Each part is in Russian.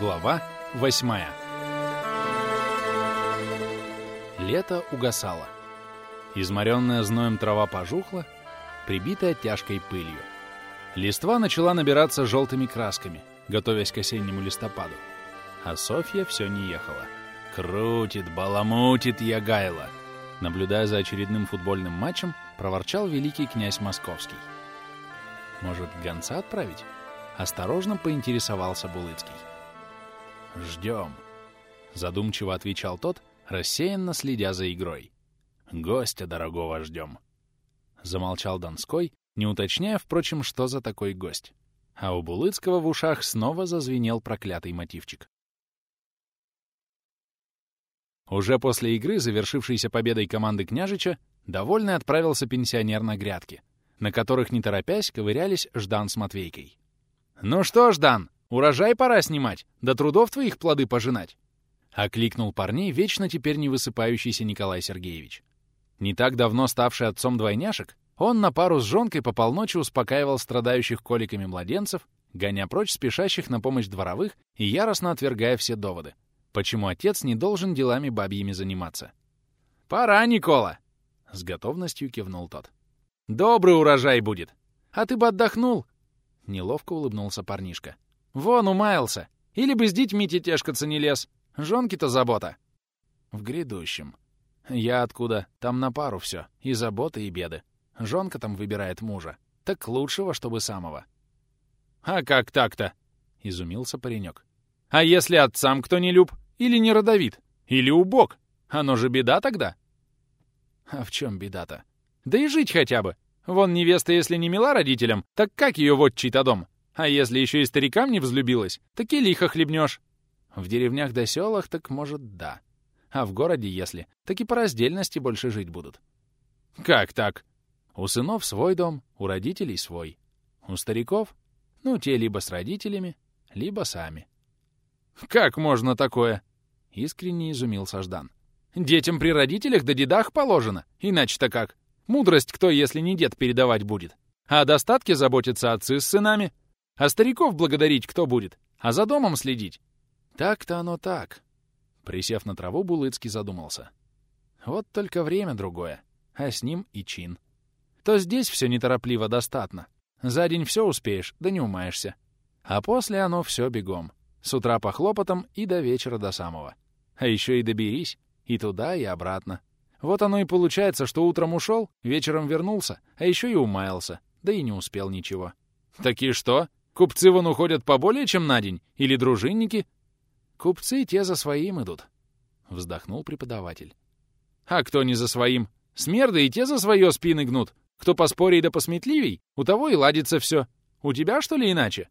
Глава восьмая Лето угасало. Изморенная зноем трава пожухла, прибитая тяжкой пылью. Листва начала набираться желтыми красками, готовясь к осеннему листопаду. А Софья все не ехала. «Крутит, баламутит Ягайло!» Наблюдая за очередным футбольным матчем, проворчал великий князь Московский. «Может, гонца отправить?» Осторожно поинтересовался Булыцкий. «Ждем», — задумчиво отвечал тот, рассеянно следя за игрой. «Гостя дорогого ждем». Замолчал Донской, не уточняя, впрочем, что за такой гость. А у Булыцкого в ушах снова зазвенел проклятый мотивчик. Уже после игры, завершившейся победой команды княжича, довольный отправился пенсионер на грядки, на которых, не торопясь, ковырялись Ждан с Матвейкой. «Ну что, Ждан, урожай пора снимать, до трудов твоих плоды пожинать!» — окликнул парней вечно теперь не высыпающийся Николай Сергеевич. Не так давно ставший отцом двойняшек, он на пару с жонкой по полночи успокаивал страдающих коликами младенцев, гоня прочь спешащих на помощь дворовых и яростно отвергая все доводы, почему отец не должен делами бабьими заниматься. «Пора, Никола!» — с готовностью кивнул тот. «Добрый урожай будет! А ты бы отдохнул!» Неловко улыбнулся парнишка. «Вон, умаялся! Или бы с детьми тетешкаться не лез! Жонки-то забота!» «В грядущем. Я откуда? Там на пару все. И заботы, и беды. Жонка там выбирает мужа. Так лучшего, чтобы самого». «А как так-то?» — изумился паренек. «А если отцам кто не люб? Или не родовит? Или убог? Оно же беда тогда?» «А в чем беда-то?» «Да и жить хотя бы. Вон невеста, если не мила родителям, так как ее вот чей-то дом? А если еще и старикам не взлюбилась, так и лихо хлебнешь. В деревнях да селах, так может, да. А в городе, если, так и по раздельности больше жить будут. Как так? У сынов свой дом, у родителей свой. У стариков? Ну, те либо с родителями, либо сами. Как можно такое? Искренне изумился Ждан. Детям при родителях да дедах положено, иначе-то как? Мудрость кто, если не дед, передавать будет? А о достатке заботятся отцы с сынами. А стариков благодарить кто будет? А за домом следить? Так-то оно так. Присев на траву, Булыцкий задумался. Вот только время другое, а с ним и чин. То здесь все неторопливо достатно. За день все успеешь, да не умаешься. А после оно все бегом. С утра по хлопотам и до вечера до самого. А еще и доберись. И туда, и обратно. Вот оно и получается, что утром ушел, вечером вернулся, а еще и умаялся, да и не успел ничего. Такие что? Купцы вон уходят поболее, чем на день? Или дружинники? Купцы те за своим идут, — вздохнул преподаватель. А кто не за своим? Смерды и те за свое спины гнут. Кто поспорей да посметливей, у того и ладится все. У тебя, что ли, иначе?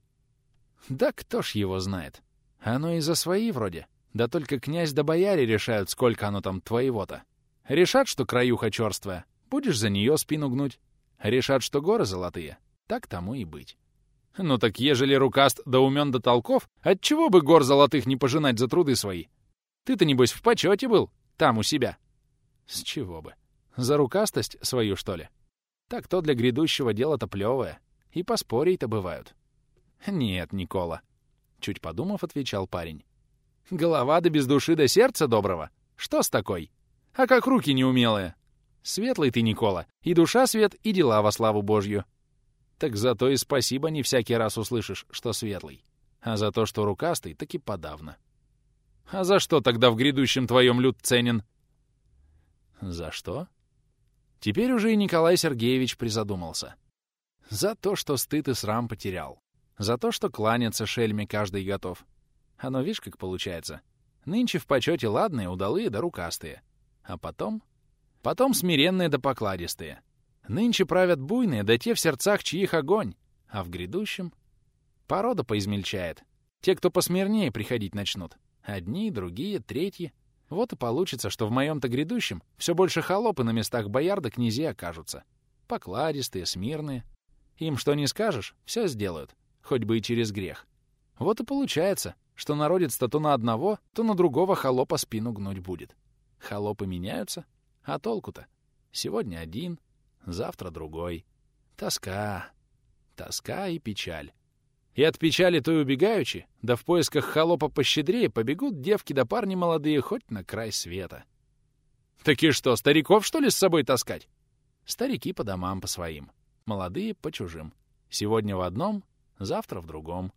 Да кто ж его знает. Оно и за свои вроде. Да только князь да бояре решают, сколько оно там твоего-то. Решат, что краюха черствая, будешь за нее спину гнуть. Решат, что горы золотые, так тому и быть. Ну так ежели рукаст да умен до толков, отчего бы гор золотых не пожинать за труды свои? Ты-то, небось, в почете был, там у себя. С чего бы? За рукастость свою, что ли? Так то для грядущего дела-то плевое. И поспорей-то бывают. Нет, Никола. Чуть подумав, отвечал парень. Голова да без души до сердца доброго. Что с такой? А как руки неумелые? Светлый ты, Никола, и душа свет, и дела во славу Божью. Так зато и спасибо не всякий раз услышишь, что светлый. А за то, что рукастый, так и подавно. А за что тогда в грядущем твоем люд ценен? За что? Теперь уже и Николай Сергеевич призадумался. За то, что стыд и срам потерял. За то, что кланяться шельме каждый готов. Оно, видишь, как получается. Нынче в почете ладные, удалые да рукастые. А потом? Потом смиренные да покладистые. Нынче правят буйные, да те в сердцах, чьих огонь. А в грядущем? Порода поизмельчает. Те, кто посмирнее приходить начнут. Одни, другие, третьи. Вот и получится, что в моем-то грядущем все больше холопы на местах бояр да князей окажутся. Покладистые, смирные. Им что не скажешь, все сделают. Хоть бы и через грех. Вот и получается, что народец-то то на одного, то на другого холопа спину гнуть будет. Холопы меняются, а толку-то? Сегодня один, завтра другой. Тоска, тоска и печаль. И от печали той убегаючи, да в поисках холопа пощедрее побегут девки да парни молодые хоть на край света. Таки что, стариков, что ли, с собой таскать? Старики по домам по своим, молодые по чужим. Сегодня в одном, завтра в другом.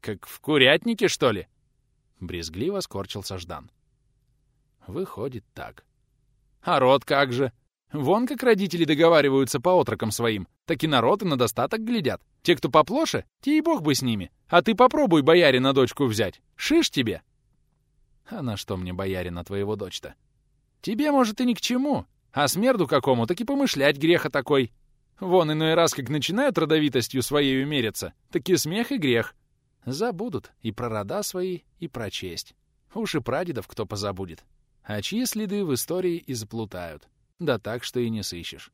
Как в курятнике, что ли? Брезгливо скорчился Ждан. Выходит так. А род как же? Вон как родители договариваются по отрокам своим, так и народ и на достаток глядят. Те, кто поплоше, те и бог бы с ними. А ты попробуй боярина дочку взять. Шиш тебе. А на что мне боярина твоего дочь-то? Тебе, может, и ни к чему. А смерду какому, так и помышлять греха такой. Вон иной раз, как начинают родовитостью своей умериться, так и смех и грех. Забудут и про рода свои, и про честь. Уж и прадедов кто позабудет. А чьи следы в истории и заплутают. Да так, что и не сыщешь.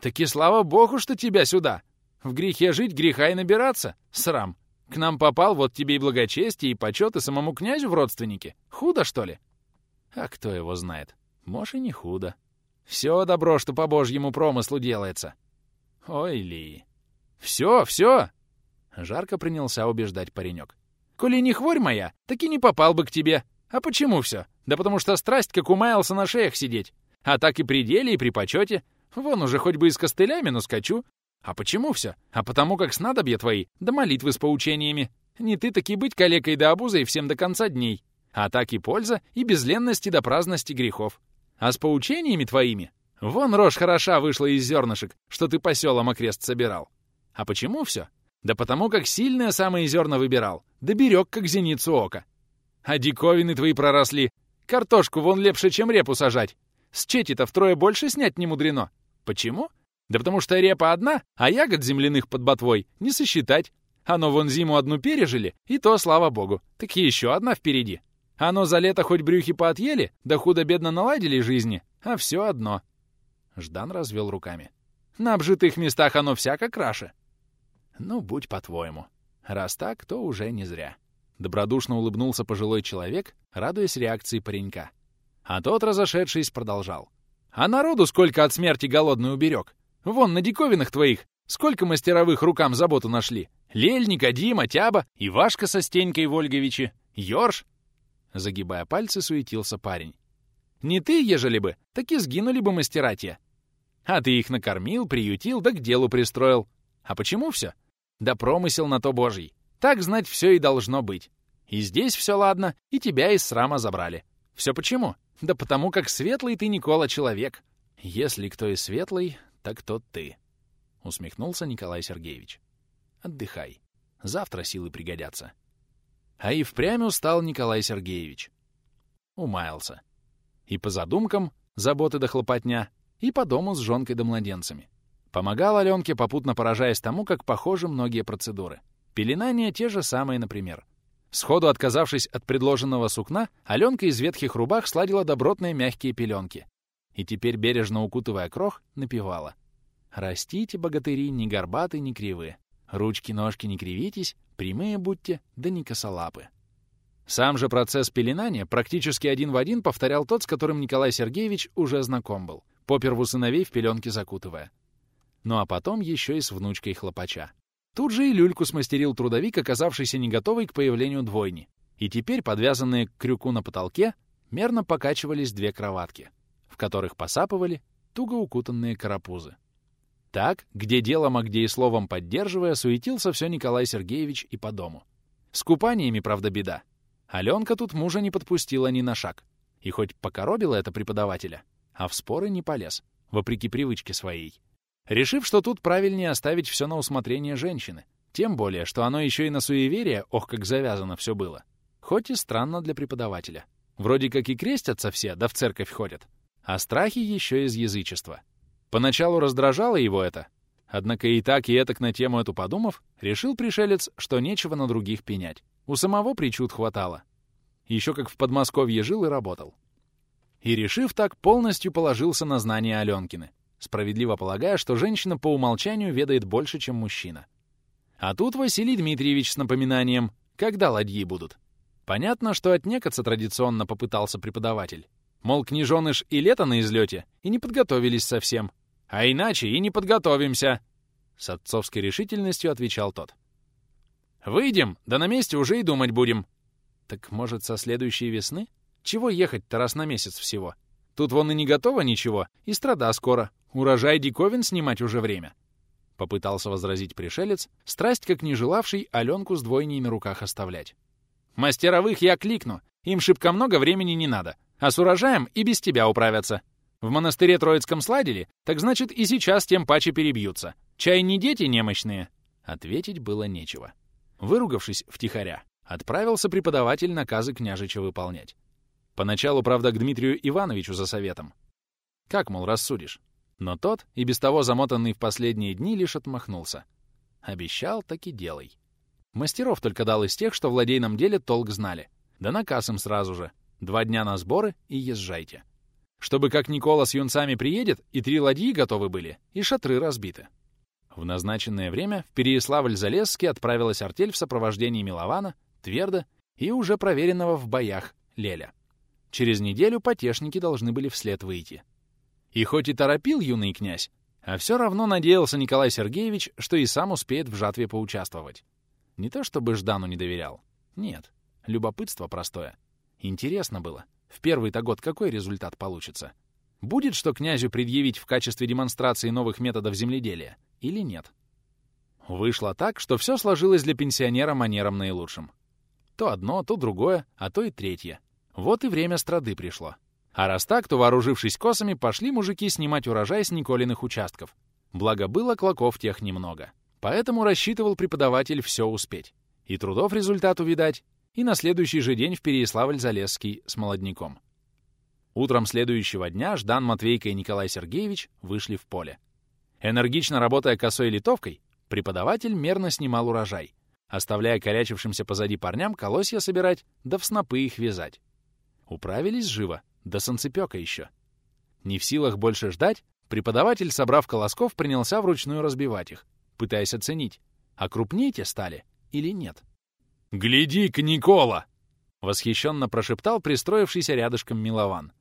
Таки слава богу, что тебя сюда. В грехе жить, греха и набираться. Срам. К нам попал, вот тебе и благочестие, и почет, и самому князю в родственнике. Худо, что ли? А кто его знает? Может, и не худо. Все добро, что по божьему промыслу делается. Ой, Ли. Все, все! Жарко принялся убеждать паренек. Коли не хворь моя, так и не попал бы к тебе. А почему все? Да потому что страсть, как умаялся на шеях сидеть. А так и при деле, и при почете. Вон уже хоть бы и с костылями, но скачу. А почему все? А потому как снадобья твои, да молитвы с поучениями. Не ты таки быть калекой да обузой всем до конца дней. А так и польза, и безленности до праздности грехов. А с поучениями твоими? Вон рожь хороша вышла из зернышек, что ты по селам окрест собирал. А почему все? Да потому как сильное самые зерна выбирал, да берег как зеницу ока. А диковины твои проросли. Картошку вон лепше, чем репу сажать. С чети-то втрое больше снять не мудрено. Почему? Да потому что репа одна, а ягод земляных под ботвой не сосчитать. Оно вон зиму одну пережили, и то, слава богу. Так еще одна впереди. Оно за лето хоть брюхи поотъели, да худо-бедно наладили жизни, а все одно. Ждан развел руками. На обжитых местах оно всяко краше. Ну, будь по-твоему. Раз так, то уже не зря. Добродушно улыбнулся пожилой человек, радуясь реакции паренька. А тот, разошедшись, продолжал. «А народу сколько от смерти голодный уберег! Вон, на диковинах твоих сколько мастеровых рукам заботу нашли! Лельника, Дима, Тяба, Ивашка со Стенькой Вольговичи, Ёрш!» Загибая пальцы, суетился парень. «Не ты, ежели бы, так и сгинули бы мастера те. А ты их накормил, приютил, да к делу пристроил. А почему все? Да промысел на то божий. Так знать все и должно быть. И здесь все ладно, и тебя из срама забрали. Все почему? Да потому как светлый ты, Никола, человек. Если кто и светлый, так тот ты. Усмехнулся Николай Сергеевич. Отдыхай. Завтра силы пригодятся. А и впрямь устал Николай Сергеевич. Умаялся. И по задумкам, заботы до хлопотня, и по дому с жонкой да младенцами. Помогал Аленке, попутно поражаясь тому, как похожи многие процедуры. Пеленания те же самые, например. Сходу отказавшись от предложенного сукна, Аленка из ветхих рубах сладила добротные мягкие пеленки. И теперь, бережно укутывая крох, напевала. «Растите, богатыри, ни горбаты, ни кривые. Ручки-ножки не кривитесь, прямые будьте, да не косолапы». Сам же процесс пеленания практически один в один повторял тот, с которым Николай Сергеевич уже знаком был, поперву сыновей в пеленки закутывая. Ну а потом еще и с внучкой хлопача. Тут же и люльку смастерил трудовик, оказавшийся не готовый к появлению двойни. И теперь, подвязанные к крюку на потолке, мерно покачивались две кроватки, в которых посапывали туго укутанные карапузы. Так, где делом, а где и словом поддерживая, суетился все Николай Сергеевич и по дому. С купаниями, правда, беда. Аленка тут мужа не подпустила ни на шаг. И хоть покоробила это преподавателя, а в споры не полез, вопреки привычке своей решив, что тут правильнее оставить все на усмотрение женщины. Тем более, что оно еще и на суеверие, ох, как завязано все было. Хоть и странно для преподавателя. Вроде как и крестятся все, да в церковь ходят. А страхи еще из язычества. Поначалу раздражало его это. Однако и так, и этак на тему эту подумав, решил пришелец, что нечего на других пенять. У самого причуд хватало. Еще как в Подмосковье жил и работал. И, решив так, полностью положился на знания Аленкины справедливо полагая, что женщина по умолчанию ведает больше, чем мужчина. А тут Василий Дмитриевич с напоминанием «Когда ладьи будут?». Понятно, что отнекаться традиционно попытался преподаватель. Мол, княжоныш и лето на излете, и не подготовились совсем. А иначе и не подготовимся, — с отцовской решительностью отвечал тот. Выйдем, да на месте уже и думать будем. Так может, со следующей весны? Чего ехать-то раз на месяц всего? Тут вон и не готово ничего, и страда скоро. Урожай диковин снимать уже время. Попытался возразить пришелец, страсть как не желавший Аленку с двойней на руках оставлять. Мастеровых я кликну, им шибко много времени не надо, а с урожаем и без тебя управятся. В монастыре Троицком сладили, так значит и сейчас тем паче перебьются. Чай не дети немощные?» Ответить было нечего. Выругавшись втихаря, отправился преподаватель наказы княжича выполнять. Поначалу, правда, к Дмитрию Ивановичу за советом. Как, мол, рассудишь? Но тот, и без того замотанный в последние дни, лишь отмахнулся. Обещал, так и делай. Мастеров только дал из тех, что в ладейном деле толк знали. Да наказ им сразу же. Два дня на сборы и езжайте. Чтобы как Никола с юнцами приедет, и три ладьи готовы были, и шатры разбиты. В назначенное время в Переяславль-Залесский отправилась артель в сопровождении Милована, Тверда и уже проверенного в боях Леля. Через неделю потешники должны были вслед выйти. И хоть и торопил юный князь, а все равно надеялся Николай Сергеевич, что и сам успеет в жатве поучаствовать. Не то чтобы Ждану не доверял. Нет, любопытство простое. Интересно было, в первый-то год какой результат получится? Будет что князю предъявить в качестве демонстрации новых методов земледелия или нет? Вышло так, что все сложилось для пенсионера манером наилучшим. То одно, то другое, а то и третье. Вот и время страды пришло. А раз так, то, вооружившись косами, пошли мужики снимать урожай с Николиных участков. Благо было клоков тех немного. Поэтому рассчитывал преподаватель все успеть. И трудов результат увидать, и на следующий же день в Переяславль-Залесский с молодняком. Утром следующего дня Ждан Матвейко и Николай Сергеевич вышли в поле. Энергично работая косой литовкой, преподаватель мерно снимал урожай, оставляя корячившимся позади парням колосья собирать, да в снопы их вязать. Управились живо, до санцепёка еще. Не в силах больше ждать, преподаватель, собрав колосков, принялся вручную разбивать их, пытаясь оценить, а крупнее те стали или нет. «Гляди-ка, Никола!» — восхищенно прошептал пристроившийся рядышком Милован.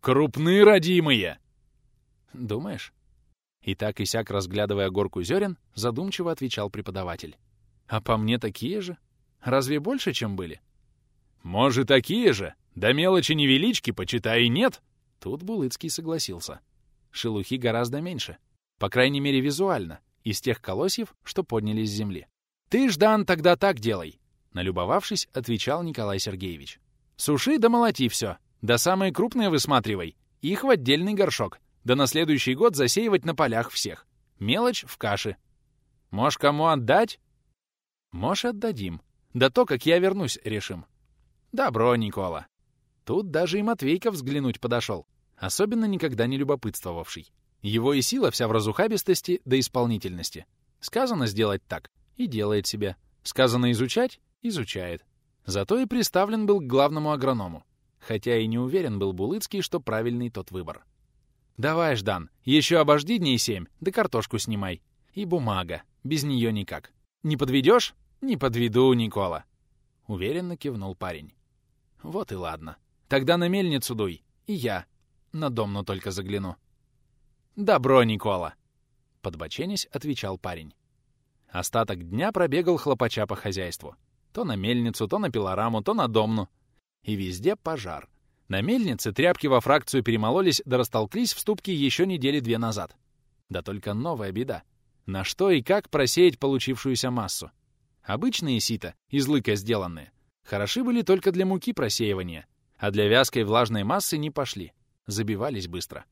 «Крупны, родимые!» «Думаешь?» И так и сяк, разглядывая горку зерен, задумчиво отвечал преподаватель. «А по мне такие же? Разве больше, чем были?» «Может, такие же? Да мелочи невелички, почитай, и нет!» Тут Булыцкий согласился. Шелухи гораздо меньше. По крайней мере, визуально, из тех колосьев, что поднялись с земли. «Ты, Ждан, тогда так делай. Налюбовавшись, отвечал Николай Сергеевич. «Суши да молоти все. Да самые крупные высматривай. Их в отдельный горшок. Да на следующий год засеивать на полях всех. Мелочь в каше. Можешь кому отдать?» «Можешь отдадим. Да то, как я вернусь, решим». «Добро, Никола». Тут даже и Матвейка взглянуть подошел, особенно никогда не любопытствовавший. Его и сила вся в разухабистости до исполнительности. Сказано сделать так, и делает себе. Сказано изучать, изучает. Зато и приставлен был к главному агроному, хотя и не уверен был Булыцкий, что правильный тот выбор. «Давай, Ждан, еще обожди дней семь, да картошку снимай. И бумага, без нее никак. Не подведешь? Не подведу, Никола!» Уверенно кивнул парень. «Вот и ладно. Тогда на мельницу дуй, и я на домну только загляну». «Добро, Никола!» Подбоченясь, отвечал парень. Остаток дня пробегал хлопача по хозяйству. То на мельницу, то на пилораму, то на домну. И везде пожар. На мельнице тряпки во фракцию перемололись да растолклись в ступке еще недели две назад. Да только новая беда. На что и как просеять получившуюся массу? Обычные сито, из лыка сделанные, хороши были только для муки просеивания, а для вязкой влажной массы не пошли. Забивались быстро.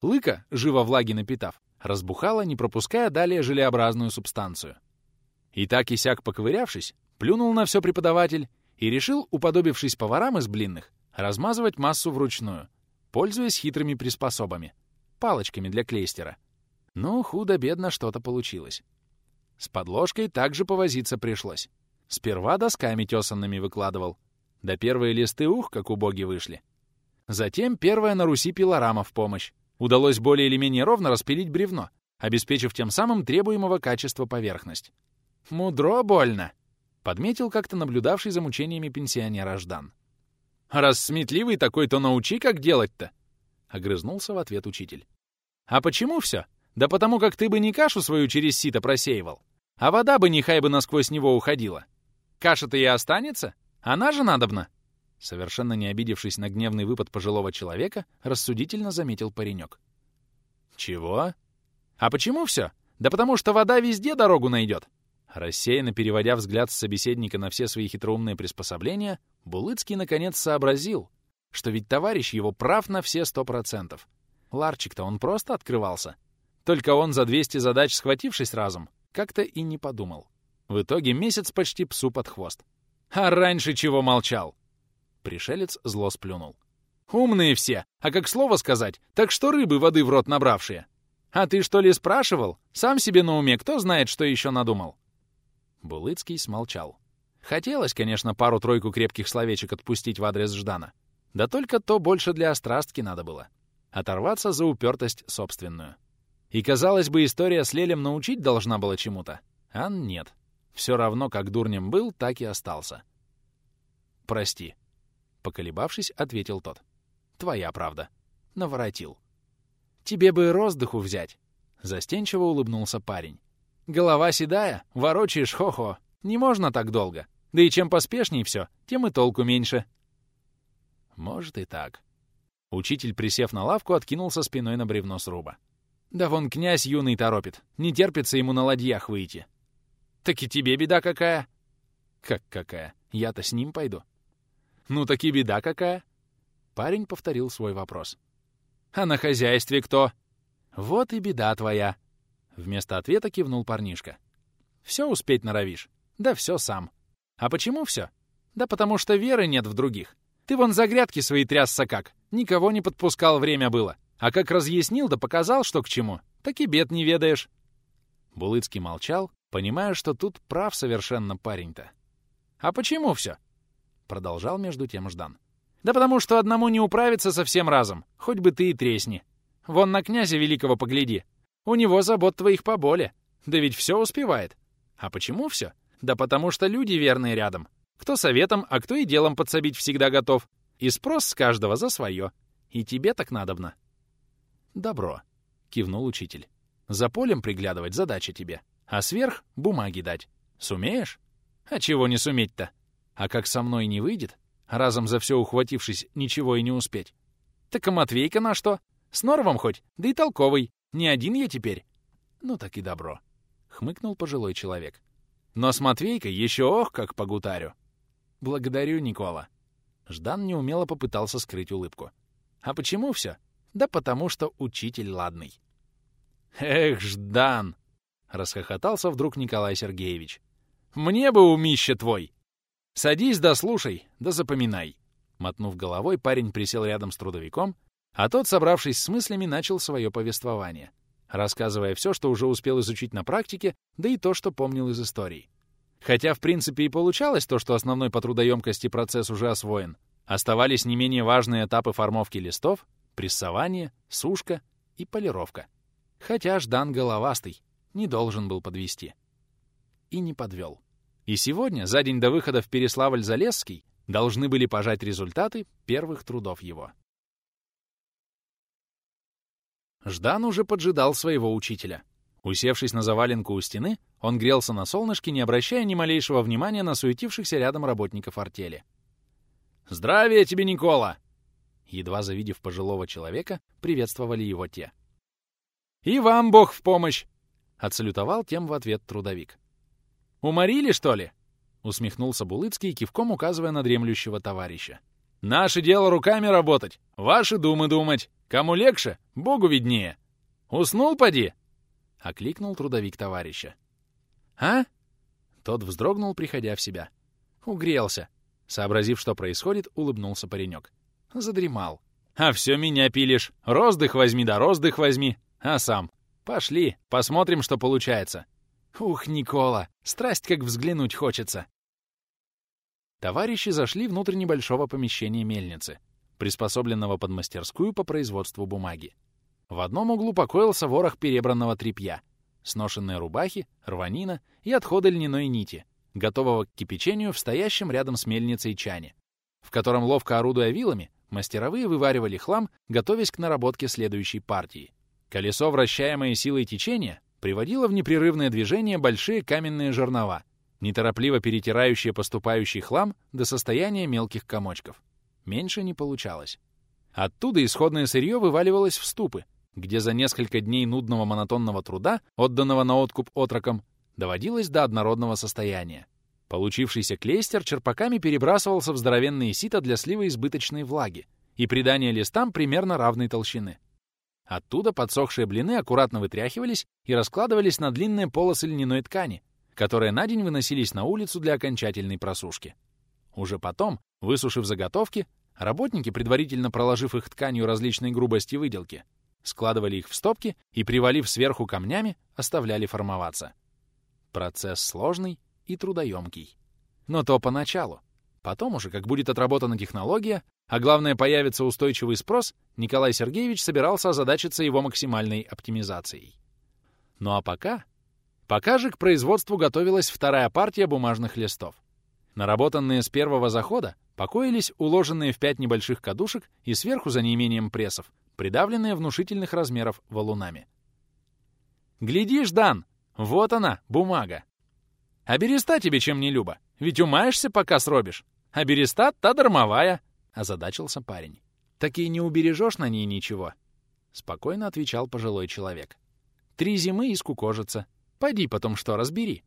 Лыка, живо влаги напитав, разбухала, не пропуская далее желеобразную субстанцию. И так и сяк поковырявшись, Плюнул на все преподаватель и решил, уподобившись поварам из блинных, размазывать массу вручную, пользуясь хитрыми приспособами, палочками для клейстера. Ну, худо-бедно что-то получилось. С подложкой также повозиться пришлось. Сперва досками тесанными выкладывал. Да первые листы ух, как убоги вышли. Затем первая на Руси пилорама в помощь. Удалось более или менее ровно распилить бревно, обеспечив тем самым требуемого качества поверхность. Мудро больно. Подметил как-то наблюдавший за мучениями пенсионера Ждан. «Раз сметливый такой, то научи, как делать-то!» — огрызнулся в ответ учитель. «А почему все? Да потому как ты бы не кашу свою через сито просеивал, а вода бы нехай бы насквозь него уходила. каша-то и останется? Она же надобна!» Совершенно не обидевшись на гневный выпад пожилого человека, рассудительно заметил паренек. «Чего? А почему все? Да потому что вода везде дорогу найдет!» Рассеянно переводя взгляд с собеседника на все свои хитроумные приспособления, Булыцкий наконец сообразил, что ведь товарищ его прав на все сто процентов. Ларчик-то он просто открывался. Только он за 200 задач, схватившись разом, как-то и не подумал. В итоге месяц почти псу под хвост. «А раньше чего молчал?» Пришелец зло сплюнул. «Умные все, а как слово сказать, так что рыбы воды в рот набравшие. А ты что ли спрашивал? Сам себе на уме, кто знает, что еще надумал?» Булыцкий смолчал. Хотелось, конечно, пару-тройку крепких словечек отпустить в адрес Ждана. Да только то больше для острастки надо было. Оторваться за упертость собственную. И, казалось бы, история с Лелем научить должна была чему-то. А нет. Все равно, как дурнем был, так и остался. «Прости», — поколебавшись, ответил тот. «Твоя правда. Наворотил». «Тебе бы роздыху взять», — застенчиво улыбнулся парень. «Голова седая, ворочаешь хо-хо. Не можно так долго. Да и чем поспешней все, тем и толку меньше». «Может и так». Учитель, присев на лавку, откинулся спиной на бревно сруба. «Да вон князь юный торопит. Не терпится ему на ладьях выйти». «Так и тебе беда какая?» «Как какая? Я-то с ним пойду». «Ну так и беда какая?» Парень повторил свой вопрос. «А на хозяйстве кто?» «Вот и беда твоя!» Вместо ответа кивнул парнишка. «Все успеть норовишь. Да все сам. А почему все? Да потому что веры нет в других. Ты вон за грядки свои трясся как. Никого не подпускал, время было. А как разъяснил да показал, что к чему, так и бед не ведаешь». Булыцкий молчал, понимая, что тут прав совершенно парень-то. «А почему все?» Продолжал между тем Ждан. «Да потому что одному не управиться совсем разом, хоть бы ты и тресни. Вон на князя великого погляди. У него забот твоих поболе. Да ведь все успевает. А почему все? Да потому что люди верные рядом. Кто советом, а кто и делом подсобить всегда готов. И спрос с каждого за свое. И тебе так надобно». «Добро», — кивнул учитель. «За полем приглядывать задача тебе, а сверх бумаги дать. Сумеешь? А чего не суметь-то? А как со мной не выйдет, разом за все ухватившись, ничего и не успеть? Так а Матвейка на что? С норовом хоть, да и толковый. Не один я теперь. Ну так и добро. Хмыкнул пожилой человек. Но с Матвейкой еще ох, как погутарю. Благодарю, Никола. Ждан неумело попытался скрыть улыбку. А почему все? Да потому что учитель ладный. Эх, Ждан! Расхохотался вдруг Николай Сергеевич. Мне бы умище твой! «Садись да слушай, да запоминай». Мотнув головой, парень присел рядом с трудовиком, а тот, собравшись с мыслями, начал свое повествование, рассказывая все, что уже успел изучить на практике, да и то, что помнил из истории. Хотя, в принципе, и получалось то, что основной по трудоемкости процесс уже освоен, оставались не менее важные этапы формовки листов, прессование, сушка и полировка. Хотя Ждан головастый, не должен был подвести. И не подвел. И сегодня, за день до выхода в Переславль-Залесский, должны были пожать результаты первых трудов его. Ждан уже поджидал своего учителя. Усевшись на заваленку у стены, он грелся на солнышке, не обращая ни малейшего внимания на суетившихся рядом работников артели. «Здравия тебе, Никола!» Едва завидев пожилого человека, приветствовали его те. «И вам Бог в помощь!» — отсалютовал тем в ответ трудовик. «Уморили, что ли?» — усмехнулся Булыцкий, кивком указывая на дремлющего товарища. «Наше дело руками работать, ваши думы думать. Кому легче, Богу виднее. Уснул, поди?» — окликнул трудовик товарища. «А?» Тот вздрогнул, приходя в себя. «Угрелся». Сообразив, что происходит, улыбнулся паренек. Задремал. «А все меня пилишь. Роздых возьми да роздых возьми. А сам. Пошли, посмотрим, что получается. Ух, Никола, страсть как взглянуть хочется. Товарищи зашли внутрь небольшого помещения мельницы, приспособленного под мастерскую по производству бумаги. В одном углу покоился ворох перебранного тряпья, сношенные рубахи, рванина и отходы льняной нити, готового к кипячению в стоящем рядом с мельницей чане, в котором, ловко орудуя вилами, мастеровые вываривали хлам, готовясь к наработке следующей партии. Колесо, вращаемое силой течения, приводило в непрерывное движение большие каменные жернова, неторопливо перетирающие поступающий хлам до состояния мелких комочков. Меньше не получалось. Оттуда исходное сырье вываливалось в ступы, где за несколько дней нудного монотонного труда, отданного на откуп отрокам, доводилось до однородного состояния. Получившийся клейстер черпаками перебрасывался в здоровенные сито для слива избыточной влаги и придания листам примерно равной толщины. Оттуда подсохшие блины аккуратно вытряхивались и раскладывались на длинные полосы льняной ткани, которые на день выносились на улицу для окончательной просушки. Уже потом, высушив заготовки, работники, предварительно проложив их тканью различной грубости выделки, складывали их в стопки и, привалив сверху камнями, оставляли формоваться. Процесс сложный и трудоемкий. Но то поначалу. Потом уже, как будет отработана технология, а главное, появится устойчивый спрос, Николай Сергеевич собирался озадачиться его максимальной оптимизацией. Ну а пока... Пока же к производству готовилась вторая партия бумажных листов. Наработанные с первого захода покоились уложенные в пять небольших кадушек и сверху за неимением прессов, придавленные внушительных размеров валунами. «Гляди, Ждан! Вот она, бумага! А береста тебе чем не люба, ведь умаешься, пока сробишь. А береста та дармовая!» — озадачился парень. «Так и не убережешь на ней ничего», — спокойно отвечал пожилой человек. «Три зимы и скукожится. Пойди потом что, разбери».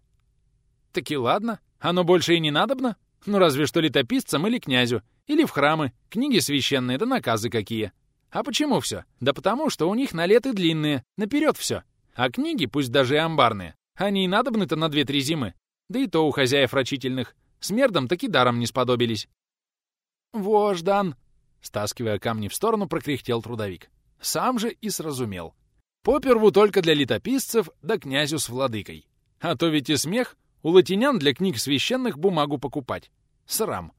«Таки ладно, оно больше и не надобно. Ну разве что летописцам или князю, или в храмы, книги священные да наказы какие. А почему все? Да потому, что у них налеты длинные, наперед все. А книги, пусть даже и амбарные, они и надобны-то на две-три зимы. Да и то у хозяев рачительных. Смердом таки даром не сподобились. «Во, Ждан!» — стаскивая камни в сторону, прокряхтел трудовик. Сам же и сразумел. Поперву только для летописцев, да князю с владыкой. А то ведь и смех у латинян для книг священных бумагу покупать. Срам.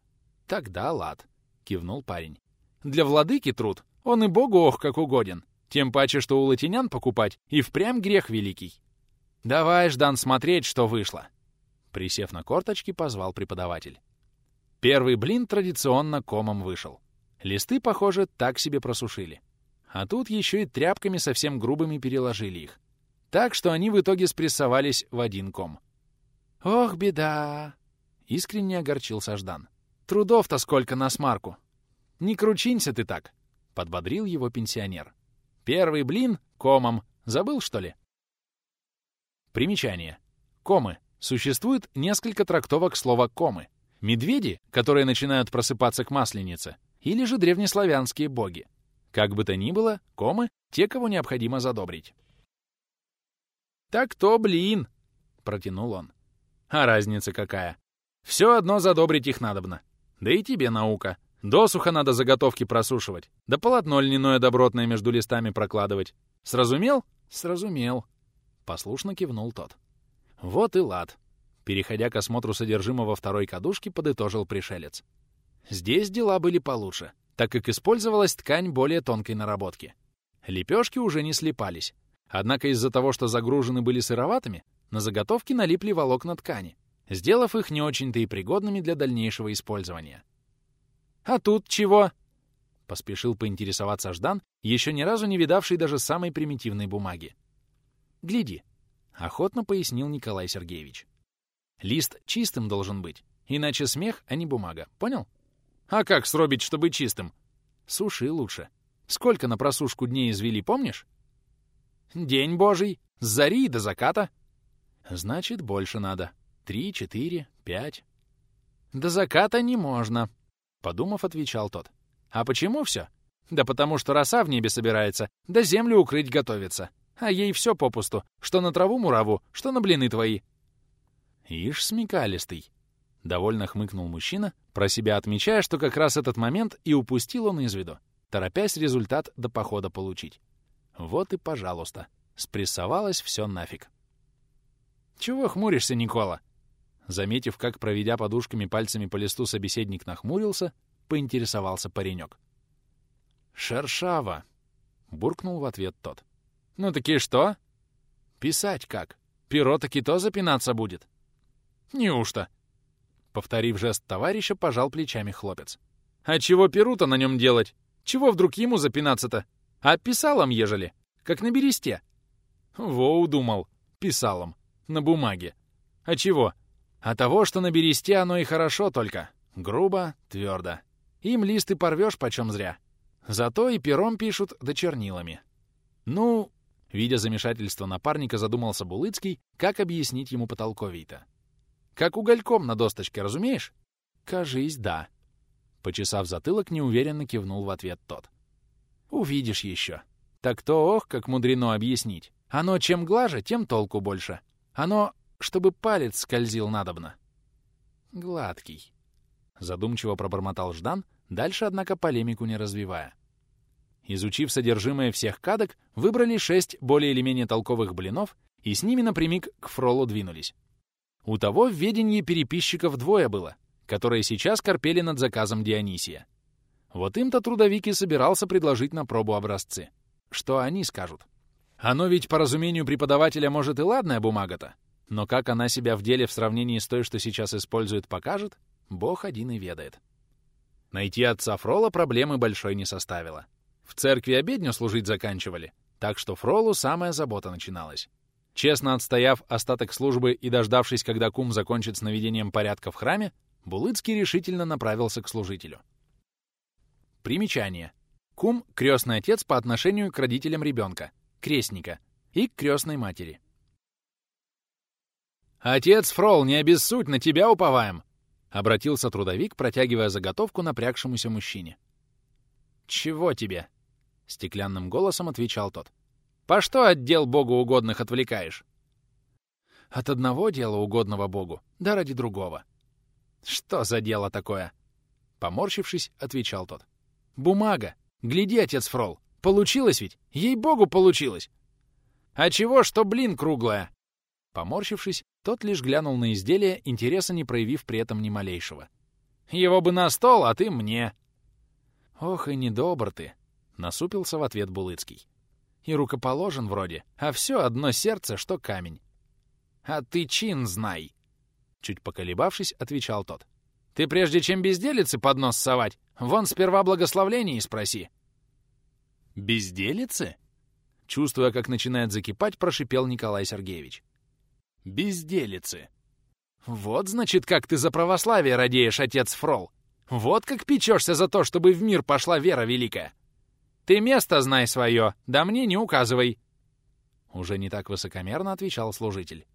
Тогда лад, — кивнул парень. Для владыки труд, он и богу ох как угоден. Тем паче, что у латинян покупать и впрямь грех великий. Давай, Ждан, смотреть, что вышло. Присев на корточки, позвал преподаватель. Первый блин традиционно комом вышел. Листы, похоже, так себе просушили. А тут еще и тряпками совсем грубыми переложили их. Так что они в итоге спрессовались в один ком. «Ох, беда!» — искренне огорчился Ждан. «Трудов-то сколько на смарку!» «Не кручинься ты так!» — подбодрил его пенсионер. «Первый блин комом. Забыл, что ли?» Примечание. Комы. Существует несколько трактовок слова «комы». Медведи, которые начинают просыпаться к масленице, или же древнеславянские боги. Как бы то ни было, комы — те, кого необходимо задобрить. «Так то, блин!» — протянул он. «А разница какая? Все одно задобрить их надобно. Да и тебе наука. Досуха надо заготовки просушивать, да полотно льняное добротное между листами прокладывать. Сразумел? Сразумел. Послушно кивнул тот. Вот и лад. Переходя к осмотру содержимого второй кадушки, подытожил пришелец. Здесь дела были получше, так как использовалась ткань более тонкой наработки. Лепешки уже не слипались. Однако из-за того, что загружены были сыроватыми, на заготовки налипли волокна ткани, сделав их не очень-то и пригодными для дальнейшего использования. «А тут чего?» — поспешил поинтересоваться Ждан, еще ни разу не видавший даже самой примитивной бумаги. «Гляди», — охотно пояснил Николай Сергеевич. Лист чистым должен быть, иначе смех, а не бумага. Понял? А как сробить, чтобы чистым? Суши лучше. Сколько на просушку дней извели, помнишь? День божий, с зари до заката. Значит, больше надо. Три, четыре, пять. До заката не можно, подумав, отвечал тот. А почему все? Да потому что роса в небе собирается, да землю укрыть готовится. А ей все попусту, что на траву мураву, что на блины твои. «Ишь, смекалистый!» — довольно хмыкнул мужчина, про себя отмечая, что как раз этот момент и упустил он из виду, торопясь результат до похода получить. Вот и пожалуйста, спрессовалось все нафиг. «Чего хмуришься, Никола?» Заметив, как, проведя подушками пальцами по листу, собеседник нахмурился, поинтересовался паренек. «Шершава!» — буркнул в ответ тот. «Ну таки что?» «Писать как? Перо таки то запинаться будет?» «Неужто?» Повторив жест товарища, пожал плечами хлопец. «А чего перу-то на нем делать? Чего вдруг ему запинаться-то? А писалом, ежели? Как на бересте?» «Во, удумал. Писалом. На бумаге. А чего? А того, что на бересте, оно и хорошо только. Грубо, твердо. Им листы порвешь почем зря. Зато и пером пишут, да чернилами. Ну, видя замешательство напарника, задумался Булыцкий, как объяснить ему потолковей-то. Как угольком на досточке, разумеешь? Кажись, да. Почесав затылок, неуверенно кивнул в ответ тот. Увидишь еще. Так то, ох, как мудрено объяснить. Оно чем глаже, тем толку больше. Оно, чтобы палец скользил надобно. Гладкий. Задумчиво пробормотал Ждан, дальше, однако, полемику не развивая. Изучив содержимое всех кадок, выбрали шесть более или менее толковых блинов и с ними напрямик к Фролу двинулись. У того в ведении переписчиков двое было, которые сейчас корпели над заказом Дионисия. Вот им-то трудовик и собирался предложить на пробу образцы. Что они скажут? Оно ведь, по разумению преподавателя, может и ладная бумага-то, но как она себя в деле в сравнении с той, что сейчас использует, покажет, бог один и ведает. Найти отца Фрола проблемы большой не составило. В церкви обедню служить заканчивали, так что Фролу самая забота начиналась. Честно отстояв остаток службы и дождавшись, когда кум закончит с наведением порядка в храме, Булыцкий решительно направился к служителю. Примечание. Кум — крестный отец по отношению к родителям ребенка, крестника, и к крестной матери. «Отец Фрол, не обессудь, на тебя уповаем!» — обратился трудовик, протягивая заготовку напрягшемуся мужчине. «Чего тебе?» — стеклянным голосом отвечал тот. «По что отдел Богу угодных отвлекаешь?» «От одного дела угодного Богу, да ради другого». «Что за дело такое?» Поморщившись, отвечал тот. «Бумага. Гляди, отец Фрол, получилось ведь? Ей-богу, получилось!» «А чего, что блин круглая?» Поморщившись, тот лишь глянул на изделие, интереса не проявив при этом ни малейшего. «Его бы на стол, а ты мне!» «Ох и недобр ты!» — насупился в ответ Булыцкий. «И рукоположен вроде, а все одно сердце, что камень». «А ты чин знай!» Чуть поколебавшись, отвечал тот. «Ты прежде чем безделицы под нос совать, вон сперва благословление спроси». «Безделицы?» Чувствуя, как начинает закипать, прошипел Николай Сергеевич. «Безделицы!» «Вот, значит, как ты за православие радеешь, отец Фрол! Вот как печешься за то, чтобы в мир пошла вера великая! Ты место знай свое, да мне не указывай!» Уже не так высокомерно отвечал служитель.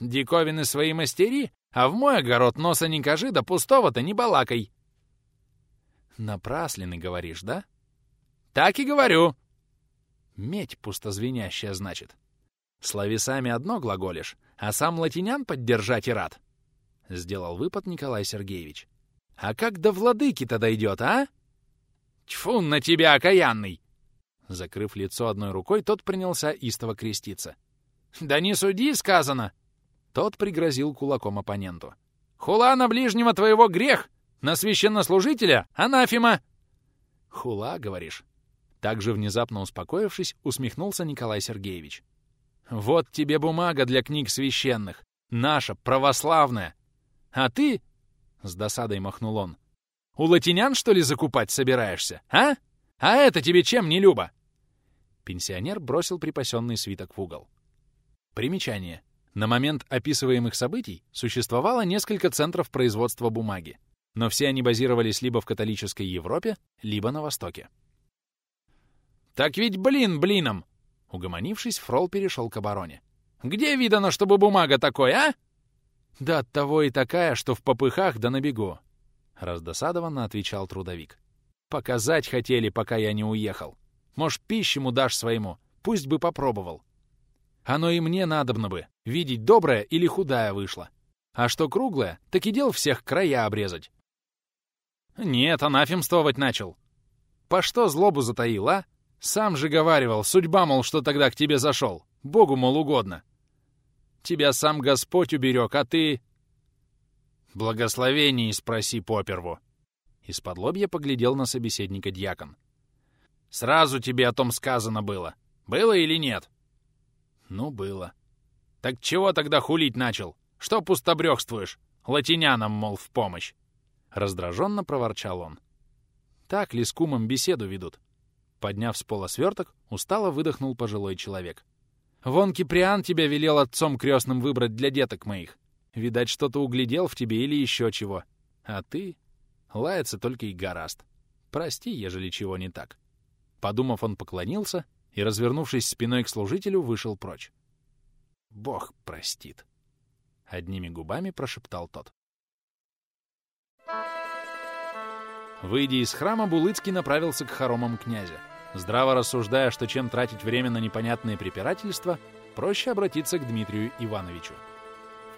«Диковины свои мастери, а в мой огород носа не кажи, да пустого-то не балакай!» «Напраслины, говоришь, да?» «Так и говорю!» Медь пустозвенящая, значит. Словесами одно глаголишь, а сам латинян поддержать и рад. Сделал выпад Николай Сергеевич. А как до владыки-то дойдет, а? Тьфу на тебя, окаянный! Закрыв лицо одной рукой, тот принялся истово креститься. «Да не суди, сказано!» Тот пригрозил кулаком оппоненту. «Хула на ближнего твоего грех! На священнослужителя — анафима!» «Хула, говоришь?» Также внезапно успокоившись, усмехнулся Николай Сергеевич. «Вот тебе бумага для книг священных. Наша, православная. А ты...» — с досадой махнул он. «У латинян, что ли, закупать собираешься, а? А это тебе чем не любо?» Пенсионер бросил припасенный свиток в угол. Примечание. На момент описываемых событий существовало несколько центров производства бумаги, но все они базировались либо в католической Европе, либо на Востоке. «Так ведь блин блином!» Угомонившись, Фрол перешел к обороне. «Где видано, чтобы бумага такой, а?» «Да от того и такая, что в попыхах да на бегу», — раздосадованно отвечал трудовик. «Показать хотели, пока я не уехал. Может, пищему дашь своему, пусть бы попробовал. Оно и мне надобно бы, видеть, добрая или худая вышла. А что круглая, так и дел всех края обрезать». «Нет, анафемствовать начал». «По что злобу затаил, а?» Сам же говаривал, судьба, мол, что тогда к тебе зашел. Богу, мол, угодно. Тебя сам Господь уберег, а ты... Благословение спроси поперву. Из-под лобья поглядел на собеседника дьякон. Сразу тебе о том сказано было. Было или нет? Ну, было. Так чего тогда хулить начал? Что пустобрёхствуешь? Латинянам, мол, в помощь. Раздраженно проворчал он. Так ли с кумом беседу ведут? Подняв с пола сверток, устало выдохнул пожилой человек. «Вон Киприан тебя велел отцом крестным выбрать для деток моих. Видать, что-то углядел в тебе или еще чего. А ты... Лаяться только и гораст. Прости, ежели чего не так. Подумав, он поклонился и, развернувшись спиной к служителю, вышел прочь. «Бог простит», — одними губами прошептал тот. Выйдя из храма, Булыцкий направился к хоромам князя, здраво рассуждая, что чем тратить время на непонятные препирательства, проще обратиться к Дмитрию Ивановичу.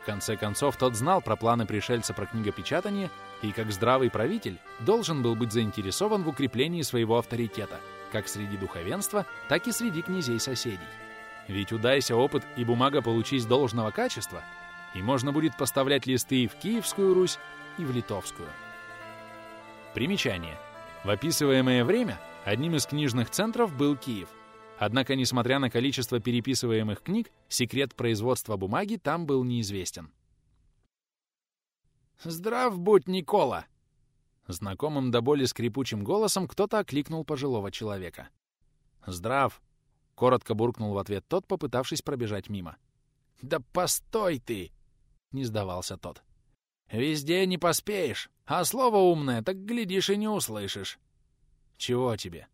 В конце концов, тот знал про планы пришельца про книгопечатание и, как здравый правитель, должен был быть заинтересован в укреплении своего авторитета, как среди духовенства, так и среди князей-соседей. Ведь удайся опыт и бумага получить должного качества, и можно будет поставлять листы и в Киевскую Русь, и в Литовскую. Примечание. В описываемое время одним из книжных центров был Киев – Однако, несмотря на количество переписываемых книг, секрет производства бумаги там был неизвестен. «Здрав будь, Никола!» Знакомым до боли скрипучим голосом кто-то окликнул пожилого человека. «Здрав!» — коротко буркнул в ответ тот, попытавшись пробежать мимо. «Да постой ты!» — не сдавался тот. «Везде не поспеешь, а слово умное, так глядишь и не услышишь». «Чего тебе?»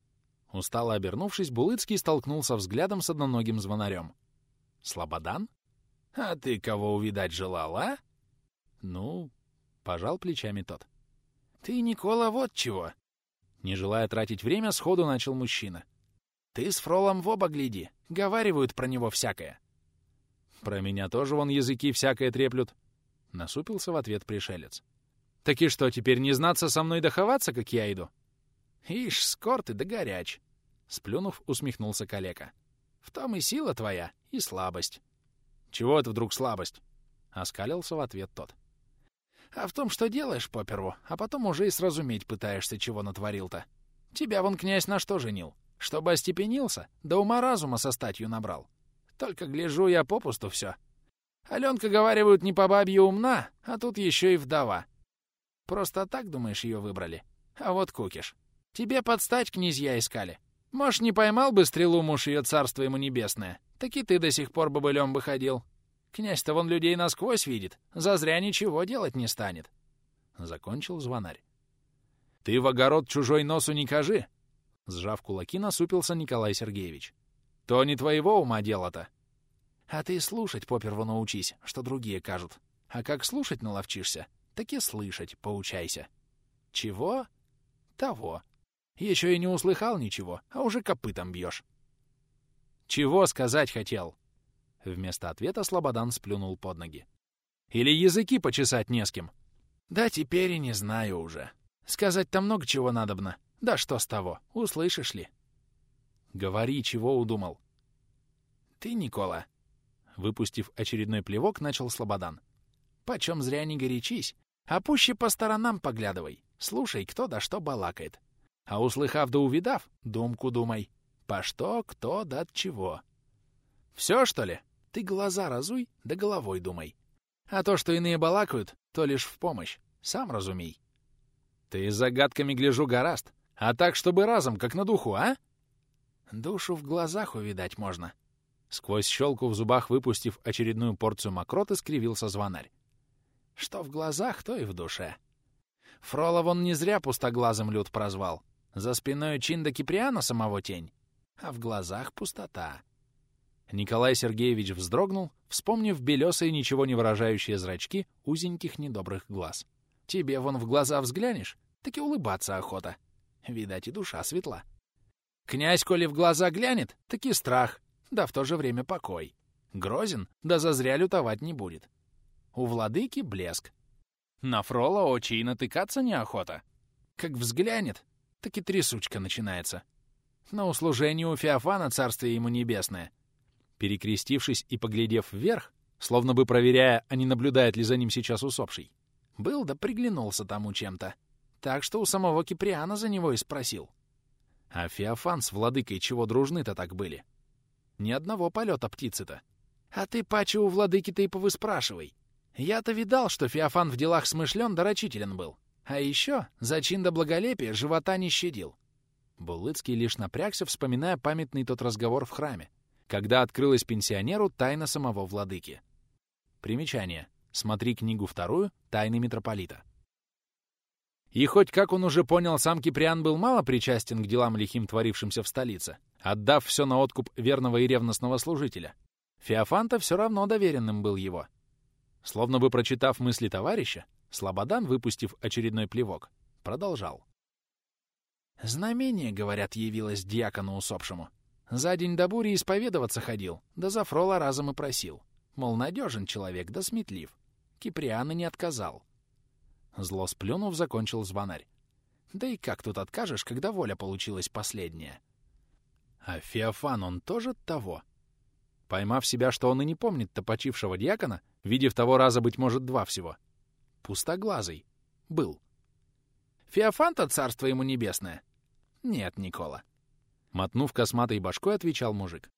Устало обернувшись, Булыцкий столкнулся взглядом с одноногим звонарем. «Слободан? А ты кого увидать желал, а?» «Ну...» — пожал плечами тот. «Ты, Никола, вот чего!» Не желая тратить время, сходу начал мужчина. «Ты с Фролом в оба гляди, говаривают про него всякое». «Про меня тоже вон языки всякое треплют», — насупился в ответ пришелец. «Так и что, теперь не знаться со мной доховаться, как я иду?» «Ишь, скор ты да горяч!» Сплюнув, усмехнулся калека. «В том и сила твоя, и слабость». «Чего это вдруг слабость?» Оскалился в ответ тот. «А в том, что делаешь поперву, а потом уже и сразуметь пытаешься, чего натворил-то. Тебя вон князь на что женил? Чтобы остепенился, да ума разума со статью набрал. Только гляжу я попусту все. Аленка, говаривают, не по бабье умна, а тут еще и вдова. Просто так, думаешь, ее выбрали? А вот кукиш. Тебе подстать князья искали. Может, не поймал бы стрелу муж ее царство ему небесное, так и ты до сих пор бобылем бы ходил. Князь-то вон людей насквозь видит, зазря ничего делать не станет. Закончил звонарь. Ты в огород чужой носу не кажи. Сжав кулаки, насупился Николай Сергеевич. То не твоего ума дело-то. А ты слушать поперву научись, что другие кажут. А как слушать наловчишься, так и слышать поучайся. Чего? Того. Еще и не услыхал ничего, а уже копытом бьешь. «Чего сказать хотел?» Вместо ответа Слободан сплюнул под ноги. «Или языки почесать не с кем?» «Да теперь и не знаю уже. Сказать-то много чего надобно. Да что с того, услышишь ли?» «Говори, чего удумал?» «Ты, Никола...» Выпустив очередной плевок, начал Слободан. «Почем зря не горячись, а пуще по сторонам поглядывай. Слушай, кто да что балакает. А услыхав да увидав, думку думай. По что, кто да от чего. Все, что ли? Ты глаза разуй, да головой думай. А то, что иные балакают, то лишь в помощь. Сам разумей. Ты загадками гляжу гораст. А так, чтобы разом, как на духу, а? Душу в глазах увидать можно. Сквозь щелку в зубах выпустив очередную порцию мокроты, скривился звонарь. Что в глазах, то и в душе. Фролов он не зря пустоглазым люд прозвал. За спиной Чинда Киприана самого тень, а в глазах пустота. Николай Сергеевич вздрогнул, вспомнив белесые, ничего не выражающие зрачки узеньких недобрых глаз. Тебе вон в глаза взглянешь, так и улыбаться охота. Видать, и душа светла. Князь, коли в глаза глянет, так и страх, да в то же время покой. Грозен, да зазря лютовать не будет. У владыки блеск. На Фрола очи и натыкаться неохота. Как взглянет, так и трясучка начинается. На услужение у Феофана царствие ему небесное. Перекрестившись и поглядев вверх, словно бы проверяя, а не наблюдает ли за ним сейчас усопший, был да приглянулся тому чем-то. Так что у самого Киприана за него и спросил. А Феофан с владыкой чего дружны-то так были? Ни одного полета птицы-то. А ты, паче, у владыки-то и повыспрашивай. Я-то видал, что Феофан в делах смышлен да рачителен был. А еще за чин до благолепия живота не щадил. Булыцкий лишь напрягся, вспоминая памятный тот разговор в храме, когда открылась пенсионеру тайна самого владыки. Примечание. Смотри книгу вторую «Тайны митрополита». И хоть, как он уже понял, сам Киприан был мало причастен к делам лихим, творившимся в столице, отдав все на откуп верного и ревностного служителя, Феофанта все равно доверенным был его. Словно бы прочитав мысли товарища, Слободан, выпустив очередной плевок, продолжал. «Знамение, говорят, явилось дьякону усопшему. За день до бури исповедоваться ходил, да за фрола разом и просил. Мол, надежен человек, да сметлив. Киприана не отказал. Зло сплюнув, закончил звонарь. Да и как тут откажешь, когда воля получилась последняя? А Феофан он тоже того? Поймав себя, что он и не помнит топочившего дьякона, видев того раза, быть может, два всего. Пустоглазый. Был. Феофан-то царство ему небесное? Нет, Никола. Мотнув косматой башкой, отвечал мужик.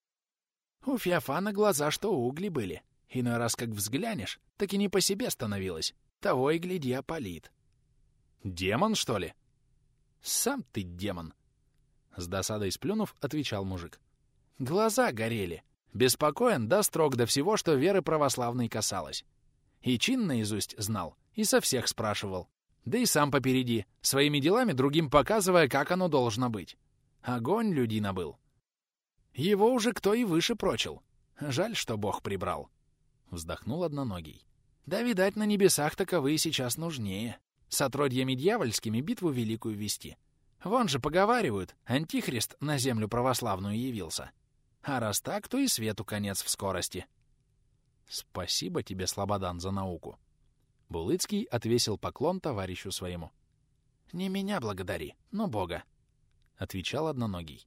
У Феофана глаза, что угли были. Иной раз как взглянешь, так и не по себе становилось. Того и гляди, опалит. «Демон, что ли?» «Сам ты демон!» С досадой сплюнув, отвечал мужик. «Глаза горели. Беспокоен, да строг до всего, что веры православной касалось. И чин наизусть знал, и со всех спрашивал. Да и сам попереди, своими делами другим показывая, как оно должно быть. Огонь людина был. Его уже кто и выше прочил. Жаль, что Бог прибрал. Вздохнул одноногий. Да, видать, на небесах таковые сейчас нужнее. С отродьями дьявольскими битву великую вести. Вон же поговаривают, антихрист на землю православную явился. А раз так, то и свету конец в скорости. Спасибо тебе, Слободан, за науку. Булыцкий отвесил поклон товарищу своему. «Не меня благодари, но Бога», — отвечал одноногий.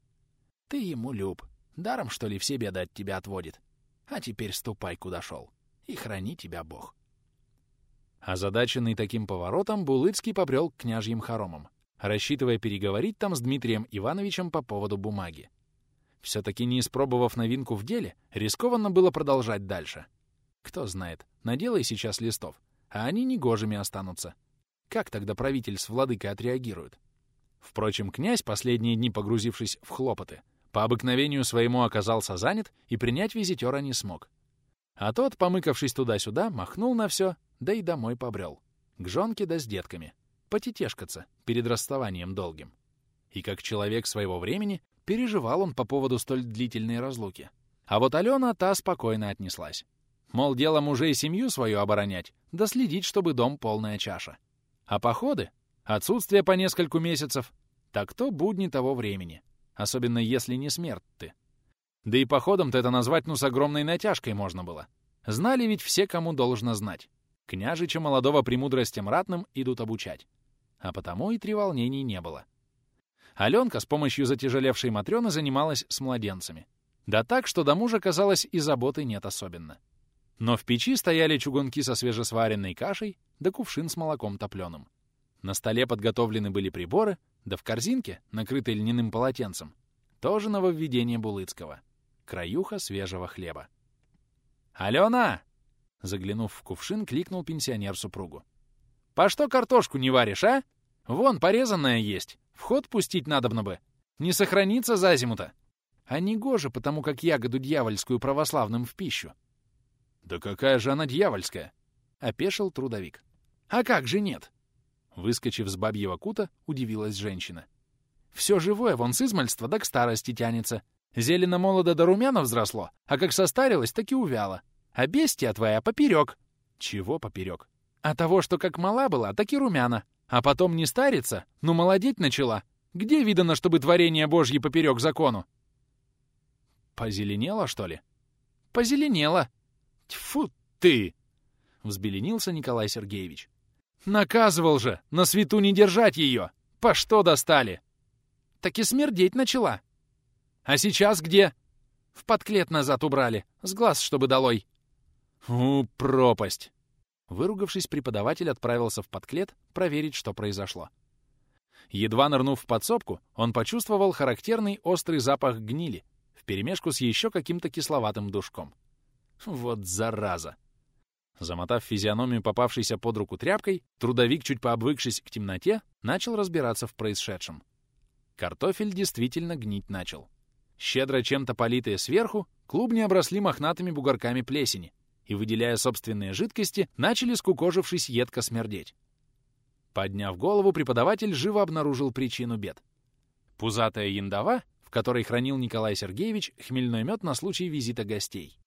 «Ты ему люб. Даром, что ли, все беды от тебя отводит. А теперь ступай, куда шел, и храни тебя Бог». Озадаченный таким поворотом, Булыцкий побрел к княжьим хоромам, рассчитывая переговорить там с Дмитрием Ивановичем по поводу бумаги. Все-таки не испробовав новинку в деле, рискованно было продолжать дальше. Кто знает, наделай сейчас листов, а они негожими останутся. Как тогда правитель с владыкой отреагируют? Впрочем, князь, последние дни погрузившись в хлопоты, по обыкновению своему оказался занят и принять визитера не смог. А тот, помыкавшись туда-сюда, махнул на все, да и домой побрел. К жонке да с детками. Потетешкаться перед расставанием долгим. И как человек своего времени, переживал он по поводу столь длительной разлуки. А вот Алена та спокойно отнеслась. Мол, дело мужей семью свою оборонять, да следить, чтобы дом полная чаша. А походы, отсутствие по нескольку месяцев, так то будни того времени особенно если не смерть ты. Да и походом-то это назвать ну с огромной натяжкой можно было. Знали ведь все, кому должно знать. Княжича молодого премудростям ратным идут обучать. А потому и треволнений не было. Аленка с помощью затяжелевшей Матрёны занималась с младенцами. Да так, что до мужа, казалось, и заботы нет особенно. Но в печи стояли чугунки со свежесваренной кашей да кувшин с молоком топлёным. На столе подготовлены были приборы, да в корзинке, накрытой льняным полотенцем, тоже нововведение Булыцкого. Краюха свежего хлеба. «Алена!» Заглянув в кувшин, кликнул пенсионер супругу. «По что картошку не варишь, а? Вон, порезанная есть. Вход пустить надобно бы. Не сохранится за зиму-то. А не гоже, потому как ягоду дьявольскую православным в пищу». «Да какая же она дьявольская?» — опешил трудовик. «А как же нет? Выскочив с бабьего кута, удивилась женщина. «Все живое вон с измальства да к старости тянется. Зелено молодо до румяна взросло, а как состарилось, так и увяло. А бестия твоя поперек». «Чего поперек?» «А того, что как мала была, так и румяна. А потом не старится, но молодеть начала. Где видано, чтобы творение Божье поперек закону?» «Позеленело, что ли?» «Позеленело». «Тьфу ты!» — взбеленился Николай Сергеевич. Наказывал же, на свету не держать ее. По что достали? Так и смердеть начала. А сейчас где? В подклет назад убрали, с глаз, чтобы долой. У, пропасть! Выругавшись, преподаватель отправился в подклет проверить, что произошло. Едва нырнув в подсобку, он почувствовал характерный острый запах гнили вперемешку с еще каким-то кисловатым душком. Вот зараза! Замотав физиономию попавшейся под руку тряпкой, трудовик, чуть пообвыкшись к темноте, начал разбираться в происшедшем. Картофель действительно гнить начал. Щедро чем-то политые сверху, клубни обросли мохнатыми бугорками плесени, и, выделяя собственные жидкости, начали, скукожившись, едко смердеть. Подняв голову, преподаватель живо обнаружил причину бед. Пузатая яндова, в которой хранил Николай Сергеевич хмельной мед на случай визита гостей.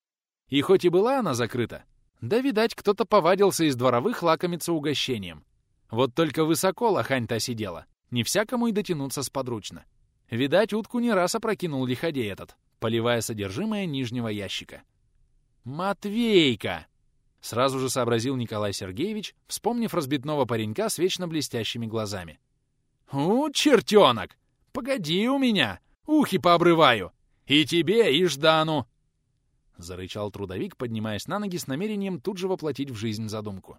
И хоть и была она закрыта, да, видать, кто-то повадился из дворовых лакомиться угощением. Вот только высоко лохань-то сидела, не всякому и дотянуться сподручно. Видать, утку не раз опрокинул лиходей этот, поливая содержимое нижнего ящика. «Матвейка!» — сразу же сообразил Николай Сергеевич, вспомнив разбитного паренька с вечно блестящими глазами. «У, чертенок! Погоди у меня! Ухи пообрываю! И тебе, и Ждану!» — зарычал трудовик, поднимаясь на ноги с намерением тут же воплотить в жизнь задумку.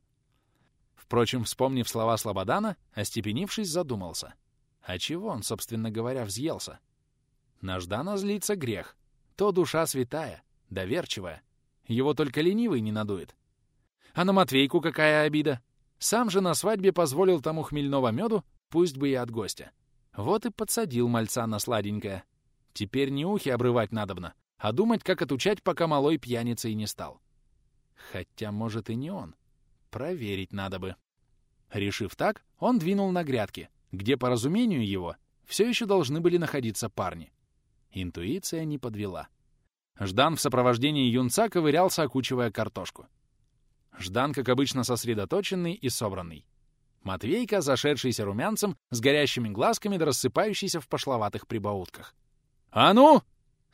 Впрочем, вспомнив слова Слободана, остепенившись, задумался. А чего он, собственно говоря, взъелся? На Ждана злится грех. То душа святая, доверчивая. Его только ленивый не надует. А на Матвейку какая обида? Сам же на свадьбе позволил тому хмельного меду, пусть бы и от гостя. Вот и подсадил мальца на сладенькое. Теперь не ухи обрывать надобно, а думать, как отучать, пока малой пьяницей не стал. Хотя, может, и не он. Проверить надо бы. Решив так, он двинул на грядки, где, по разумению его, все еще должны были находиться парни. Интуиция не подвела. Ждан в сопровождении юнца ковырялся, окучивая картошку. Ждан, как обычно, сосредоточенный и собранный. Матвейка, зашедшийся румянцем, с горящими глазками да рассыпающийся в пошловатых прибаутках. «А ну!»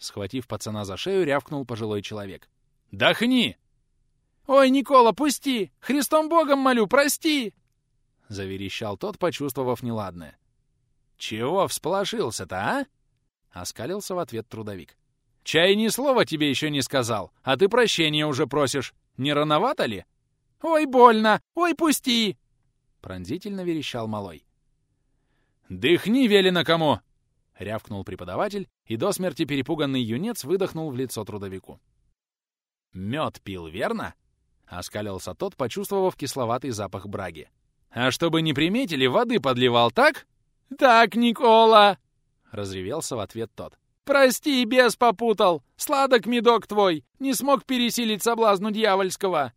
Схватив пацана за шею, рявкнул пожилой человек. «Дохни!» «Ой, Никола, пусти! Христом Богом молю, прости!» Заверещал тот, почувствовав неладное. «Чего всполошился-то, а?» Оскалился в ответ трудовик. «Чай ни слова тебе еще не сказал, а ты прощения уже просишь. Не рановато ли?» «Ой, больно! Ой, пусти!» Пронзительно верещал малой. «Дыхни, велено кому!» — рявкнул преподаватель, и до смерти перепуганный юнец выдохнул в лицо трудовику. «Мед пил, верно?» — оскалился тот, почувствовав кисловатый запах браги. «А чтобы не приметили, воды подливал, так?» «Так, Никола!» — разревелся в ответ тот. «Прости, бес попутал! Сладок медок твой! Не смог пересилить соблазну дьявольского!»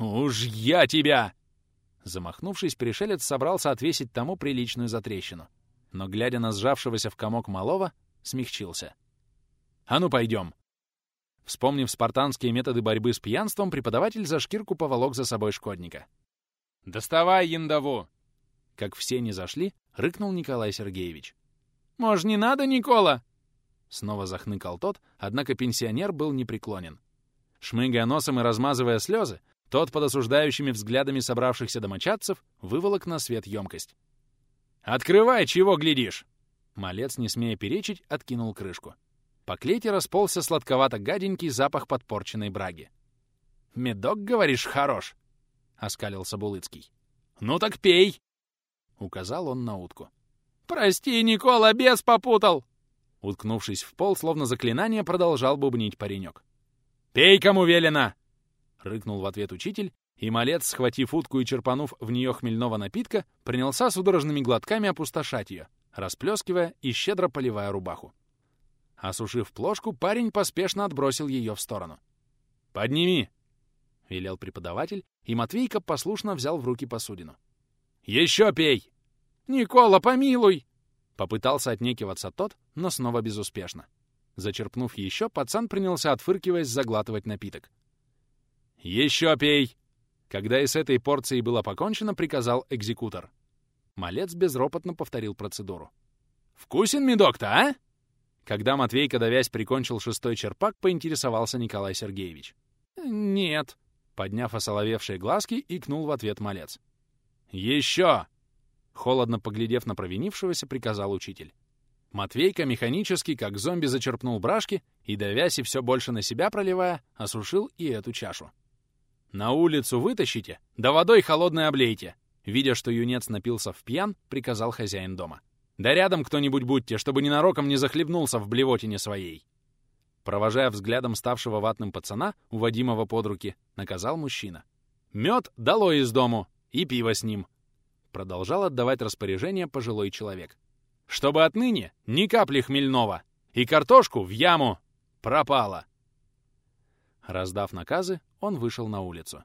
«Уж я тебя!» Замахнувшись, пришелец собрался отвесить тому приличную затрещину но, глядя на сжавшегося в комок малого, смягчился. «А ну, пойдем!» Вспомнив спартанские методы борьбы с пьянством, преподаватель за шкирку поволок за собой шкодника. «Доставай яндову!» Как все не зашли, рыкнул Николай Сергеевич. «Может, не надо, Никола?» Снова захныкал тот, однако пенсионер был непреклонен. Шмыгая носом и размазывая слезы, тот под осуждающими взглядами собравшихся домочадцев выволок на свет емкость. «Открывай, чего глядишь!» Малец, не смея перечить, откинул крышку. По клете расползся сладковато-гаденький запах подпорченной браги. «Медок, говоришь, хорош?» — оскалился Булыцкий. «Ну так пей!» — указал он на утку. «Прости, Никола, бес попутал!» Уткнувшись в пол, словно заклинание, продолжал бубнить паренек. «Пей, кому велено!» — рыкнул в ответ учитель и малец, схватив утку и черпанув в нее хмельного напитка, принялся судорожными глотками опустошать ее, расплескивая и щедро поливая рубаху. Осушив плошку, парень поспешно отбросил ее в сторону. «Подними!» — велел преподаватель, и Матвейка послушно взял в руки посудину. «Еще пей!» «Никола, помилуй!» Попытался отнекиваться тот, но снова безуспешно. Зачерпнув еще, пацан принялся, отфыркиваясь, заглатывать напиток. «Еще пей!» Когда и с этой порцией было покончено, приказал экзекутор. Малец безропотно повторил процедуру. «Вкусен медок-то, а?» Когда Матвейка, давясь, прикончил шестой черпак, поинтересовался Николай Сергеевич. «Нет», — подняв осоловевшие глазки, икнул в ответ малец. «Еще!» — холодно поглядев на провинившегося, приказал учитель. Матвейка механически, как зомби, зачерпнул брашки и, давясь и все больше на себя проливая, осушил и эту чашу. «На улицу вытащите, да водой холодной облейте!» Видя, что юнец напился в пьян, приказал хозяин дома. «Да рядом кто-нибудь будьте, чтобы ненароком не захлебнулся в блевотине своей!» Провожая взглядом ставшего ватным пацана, уводимого под руки, наказал мужчина. «Мед дало из дому, и пиво с ним!» Продолжал отдавать распоряжение пожилой человек. «Чтобы отныне ни капли хмельного, и картошку в яму пропало!» Раздав наказы, он вышел на улицу.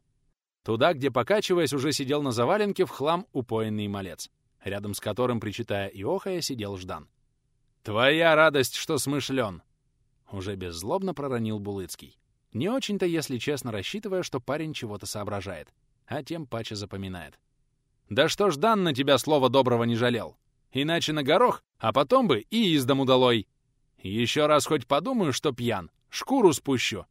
Туда, где, покачиваясь, уже сидел на заваленке в хлам упоенный малец, рядом с которым, причитая и охая, сидел Ждан. «Твоя радость, что смышлен!» Уже беззлобно проронил Булыцкий. Не очень-то, если честно, рассчитывая, что парень чего-то соображает, а тем паче запоминает. «Да что ж Дан на тебя слова доброго не жалел? Иначе на горох, а потом бы и из дому долой. Еще раз хоть подумаю, что пьян, шкуру спущу.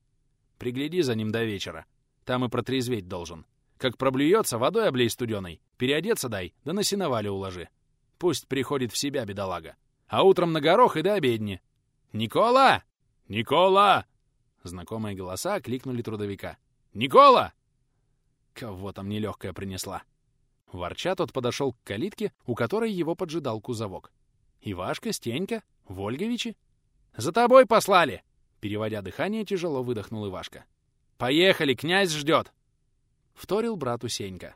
Пригляди за ним до вечера. Там и протрезветь должен. Как проблюется, водой облей студеной, переодеться дай, да на сеновале уложи. Пусть приходит в себя бедолага. А утром на горох и до обедни. «Никола! Никола!» Знакомые голоса кликнули трудовика. «Никола!» Кого там нелегкая принесла? Ворча тот подошел к калитке, у которой его поджидал кузовок. «Ивашка, Стенька, Вольговичи?» «За тобой послали!» Переводя дыхание, тяжело выдохнул Ивашка. «Поехали, князь ждет!» Вторил брату Сенька.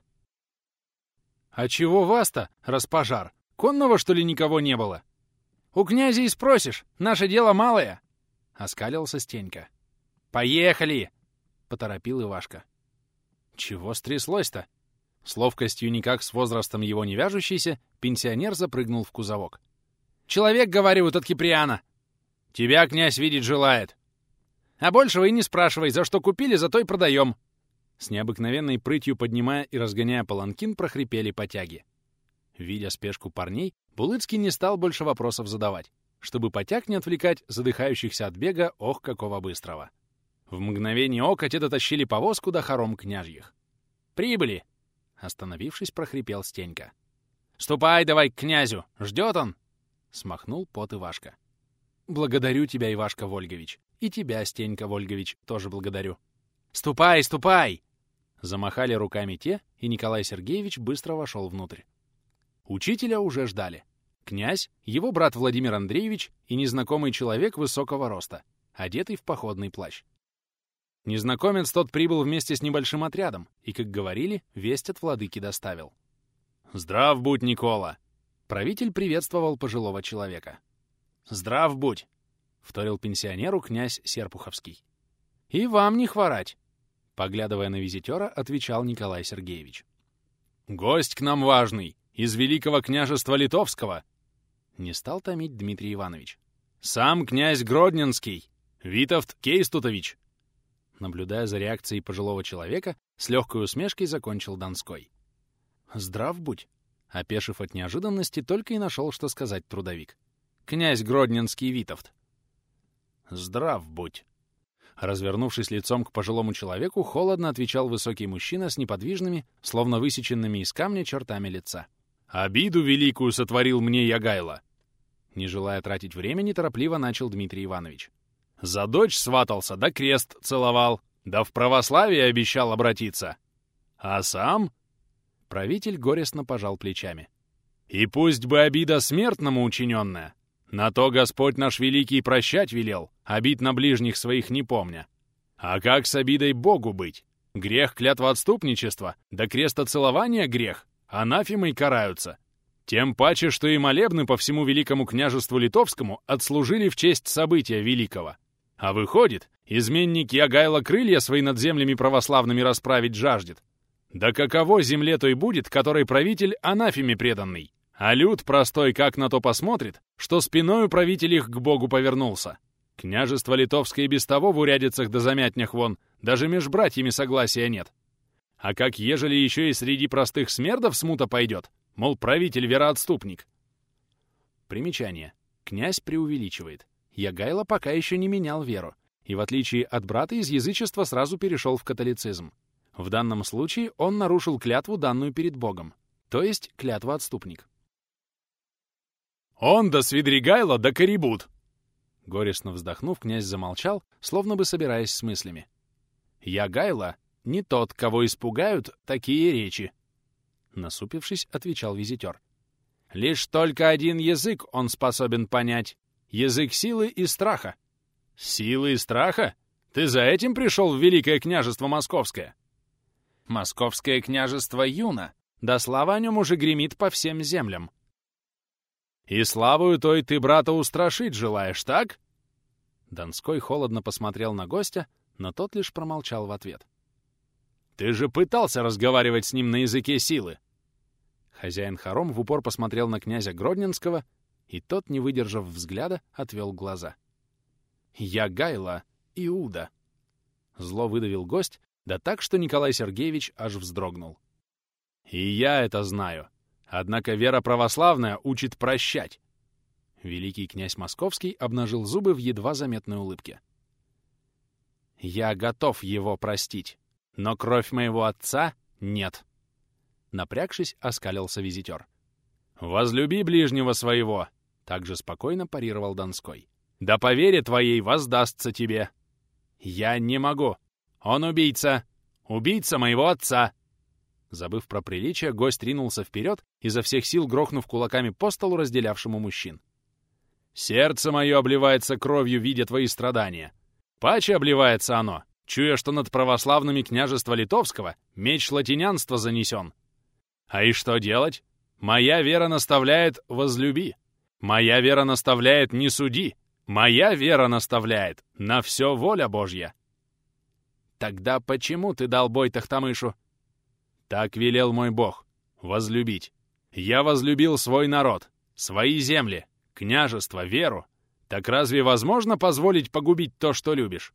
«А чего вас-то, распожар? Конного, что ли, никого не было?» «У князя и спросишь, наше дело малое!» Оскалился Стенька. «Поехали!» — поторопил Ивашка. «Чего стряслось-то?» С ловкостью никак с возрастом его не вяжущийся, пенсионер запрыгнул в кузовок. «Человек, говорю, от Киприана!» «Тебя князь видеть желает!» «А большего и не спрашивай, за что купили, за то и продаем!» С необыкновенной прытью поднимая и разгоняя паланкин, прохрипели потяги. Видя спешку парней, Булыцкий не стал больше вопросов задавать, чтобы потяг не отвлекать задыхающихся от бега ох какого быстрого. В мгновение ока те дотащили повозку до хором княжьих. «Прибыли!» Остановившись, прохрипел Стенька. «Ступай давай к князю! Ждет он!» Смахнул пот Ивашка. «Благодарю тебя, Ивашка Вольгович. И тебя, Стенька Вольгович, тоже благодарю». «Ступай, ступай!» Замахали руками те, и Николай Сергеевич быстро вошел внутрь. Учителя уже ждали. Князь, его брат Владимир Андреевич и незнакомый человек высокого роста, одетый в походный плащ. Незнакомец тот прибыл вместе с небольшим отрядом и, как говорили, весть от владыки доставил. «Здрав будь, Никола!» Правитель приветствовал пожилого человека. «Здрав будь!» — вторил пенсионеру князь Серпуховский. «И вам не хворать!» — поглядывая на визитера, отвечал Николай Сергеевич. «Гость к нам важный, из Великого княжества Литовского!» Не стал томить Дмитрий Иванович. «Сам князь Гродненский, Витовт Кейстутович!» Наблюдая за реакцией пожилого человека, с легкой усмешкой закончил Донской. «Здрав будь!» Опешив от неожиданности, только и нашел, что сказать трудовик. «Князь Гродненский Витовт!» «Здрав будь!» Развернувшись лицом к пожилому человеку, холодно отвечал высокий мужчина с неподвижными, словно высеченными из камня чертами лица. «Обиду великую сотворил мне Ягайло!» Не желая тратить времени, торопливо начал Дмитрий Иванович. За дочь сватался, да крест целовал, да в православие обещал обратиться. А сам...» Правитель горестно пожал плечами. «И пусть бы обида смертному учиненная, на то Господь наш великий прощать велел, обид на ближних своих не помня. А как с обидой Богу быть? Грех клятва отступничества, да крестоцелования грех, анафимой караются. Тем паче, что и молебны по всему великому княжеству литовскому отслужили в честь события великого. А выходит, изменник Ягайло крылья свои над землями православными расправить жаждет. Да каково земле той будет, которой правитель анафеме преданный? А люд простой как на то посмотрит, что спиною правитель их к Богу повернулся. Княжество литовское без того в урядицах да замятнях вон, даже меж братьями согласия нет. А как ежели еще и среди простых смердов смута пойдет, мол, правитель вероотступник. Примечание. Князь преувеличивает. Ягайло пока еще не менял веру, и в отличие от брата из язычества сразу перешел в католицизм. В данном случае он нарушил клятву, данную перед Богом, то есть клятва отступник. «Он да Свидригайло да Корибут!» Горестно вздохнув, князь замолчал, словно бы собираясь с мыслями. «Ягайло не тот, кого испугают такие речи!» Насупившись, отвечал визитер. «Лишь только один язык он способен понять. Язык силы и страха. Силы и страха? Ты за этим пришел в Великое княжество Московское? Московское княжество Юна, да слава о нем уже гремит по всем землям. И славою той ты брата устрашить желаешь, так? Донской холодно посмотрел на гостя, но тот лишь промолчал в ответ. «Ты же пытался разговаривать с ним на языке силы!» Хозяин хором в упор посмотрел на князя Гродненского, и тот, не выдержав взгляда, отвел глаза. «Я Гайла, Иуда!» Зло выдавил гость, да так, что Николай Сергеевич аж вздрогнул. «И я это знаю. Однако вера православная учит прощать». Великий князь Московский обнажил зубы в едва заметной улыбке. «Я готов его простить, но кровь моего отца нет». Напрягшись, оскалился визитер. «Возлюби ближнего своего!» Также спокойно парировал Донской. «Да по вере твоей воздастся тебе!» «Я не могу! Он убийца! Убийца моего отца!» Забыв про приличие, гость ринулся вперед, изо всех сил грохнув кулаками по столу, разделявшему мужчин. «Сердце мое обливается кровью, видя твои страдания. Паче обливается оно, чуя, что над православными княжества Литовского меч латинянства занесен. А и что делать? Моя вера наставляет «возлюби». Моя вера наставляет «не суди». Моя вера наставляет «на все воля Божья». Тогда почему ты дал бой Тахтамышу? Так велел мой Бог — возлюбить. Я возлюбил свой народ, свои земли, княжество, веру. Так разве возможно позволить погубить то, что любишь?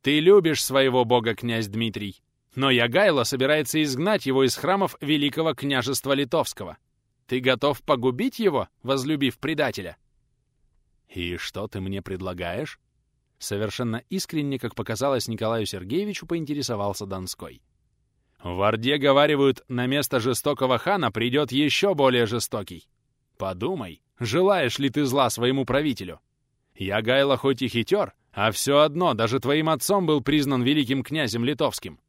Ты любишь своего бога, князь Дмитрий, но Ягайло собирается изгнать его из храмов Великого княжества Литовского. Ты готов погубить его, возлюбив предателя? И что ты мне предлагаешь? Совершенно искренне, как показалось Николаю Сергеевичу, поинтересовался Донской. В Орде, говаривают, на место жестокого хана придет еще более жестокий. Подумай, желаешь ли ты зла своему правителю? Я Гайло хоть и хитер, а все одно, даже твоим отцом был признан великим князем литовским.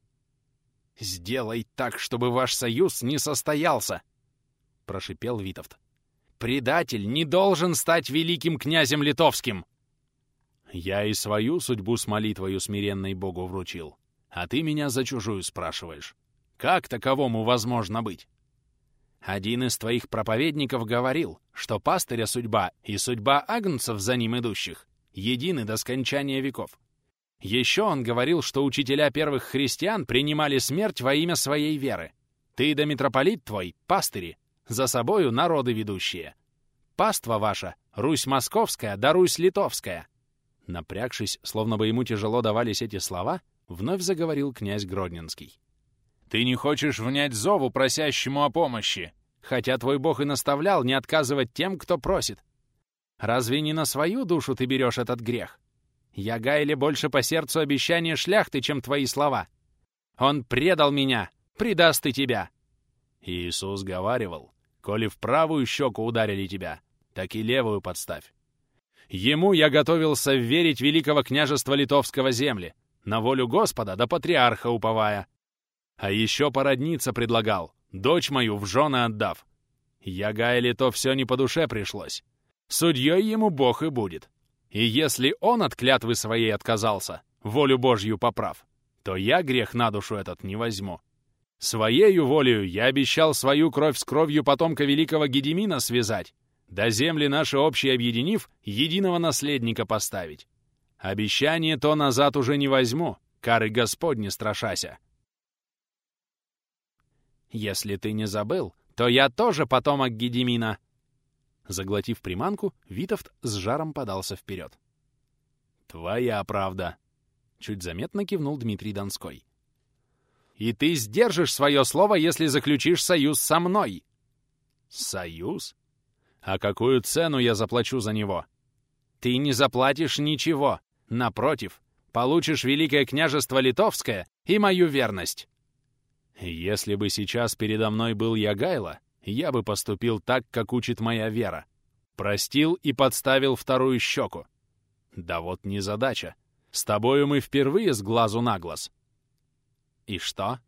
«Сделай так, чтобы ваш союз не состоялся!» — прошипел Витовт. «Предатель не должен стать великим князем литовским!» «Я и свою судьбу с молитвою смиренной Богу вручил, а ты меня за чужую спрашиваешь. Как таковому возможно быть? Один из твоих проповедников говорил, что пастыря судьба и судьба агнцев за ним идущих едины до скончания веков. Еще он говорил, что учителя первых христиан принимали смерть во имя своей веры. Ты да митрополит твой, пастыри, за собою народы ведущие. Паства ваша — Русь московская да Русь литовская. Напрягшись, словно бы ему тяжело давались эти слова, вновь заговорил князь Гродненский. Ты не хочешь внять зову, просящему о помощи, хотя твой бог и наставлял не отказывать тем, кто просит. Разве не на свою душу ты берешь этот грех? Я Гайле больше по сердцу обещания шляхты, чем твои слова. Он предал меня, предаст и тебя. Иисус говаривал, коли в правую щеку ударили тебя, так и левую подставь. Ему я готовился верить великого княжества литовского земли, на волю Господа да патриарха уповая. А еще породниться предлагал, дочь мою в жены отдав. Я Гайле то все не по душе пришлось. Судьей ему Бог и будет. И если он от клятвы своей отказался, волю Божью поправ, то я грех на душу этот не возьму. Своею волею я обещал свою кровь с кровью потомка великого Гедемина связать, да земли наши общие объединив, единого наследника поставить. Обещание то назад уже не возьму, кары Господни страшася. «Если ты не забыл, то я тоже потомок Гедемина!» Заглотив приманку, Витовт с жаром подался вперед. «Твоя правда!» — чуть заметно кивнул Дмитрий Донской. «И ты сдержишь свое слово, если заключишь союз со мной!» «Союз? А какую цену я заплачу за него?» «Ты не заплатишь ничего. Напротив, получишь Великое княжество Литовское и мою верность!» Если бы сейчас передо мной был Ягайло, я бы поступил так, как учит моя вера. Простил и подставил вторую щеку. Да вот не задача. С тобою мы впервые с глазу на глаз. И что?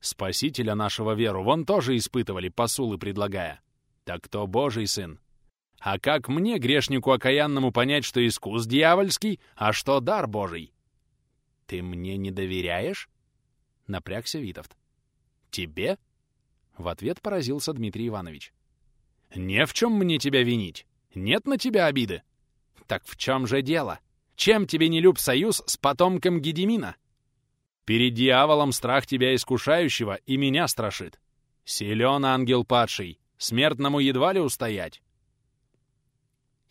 Спасителя нашего веру вон тоже испытывали, посулы предлагая. Так кто Божий сын? А как мне, грешнику окаянному, понять, что искус дьявольский, а что дар Божий? Ты мне не доверяешь? — напрягся Витовт. «Тебе?» — в ответ поразился Дмитрий Иванович. «Не в чем мне тебя винить. Нет на тебя обиды». «Так в чем же дело? Чем тебе не люб союз с потомком Гедемина? Перед дьяволом страх тебя искушающего и меня страшит. Силен ангел падший, смертному едва ли устоять.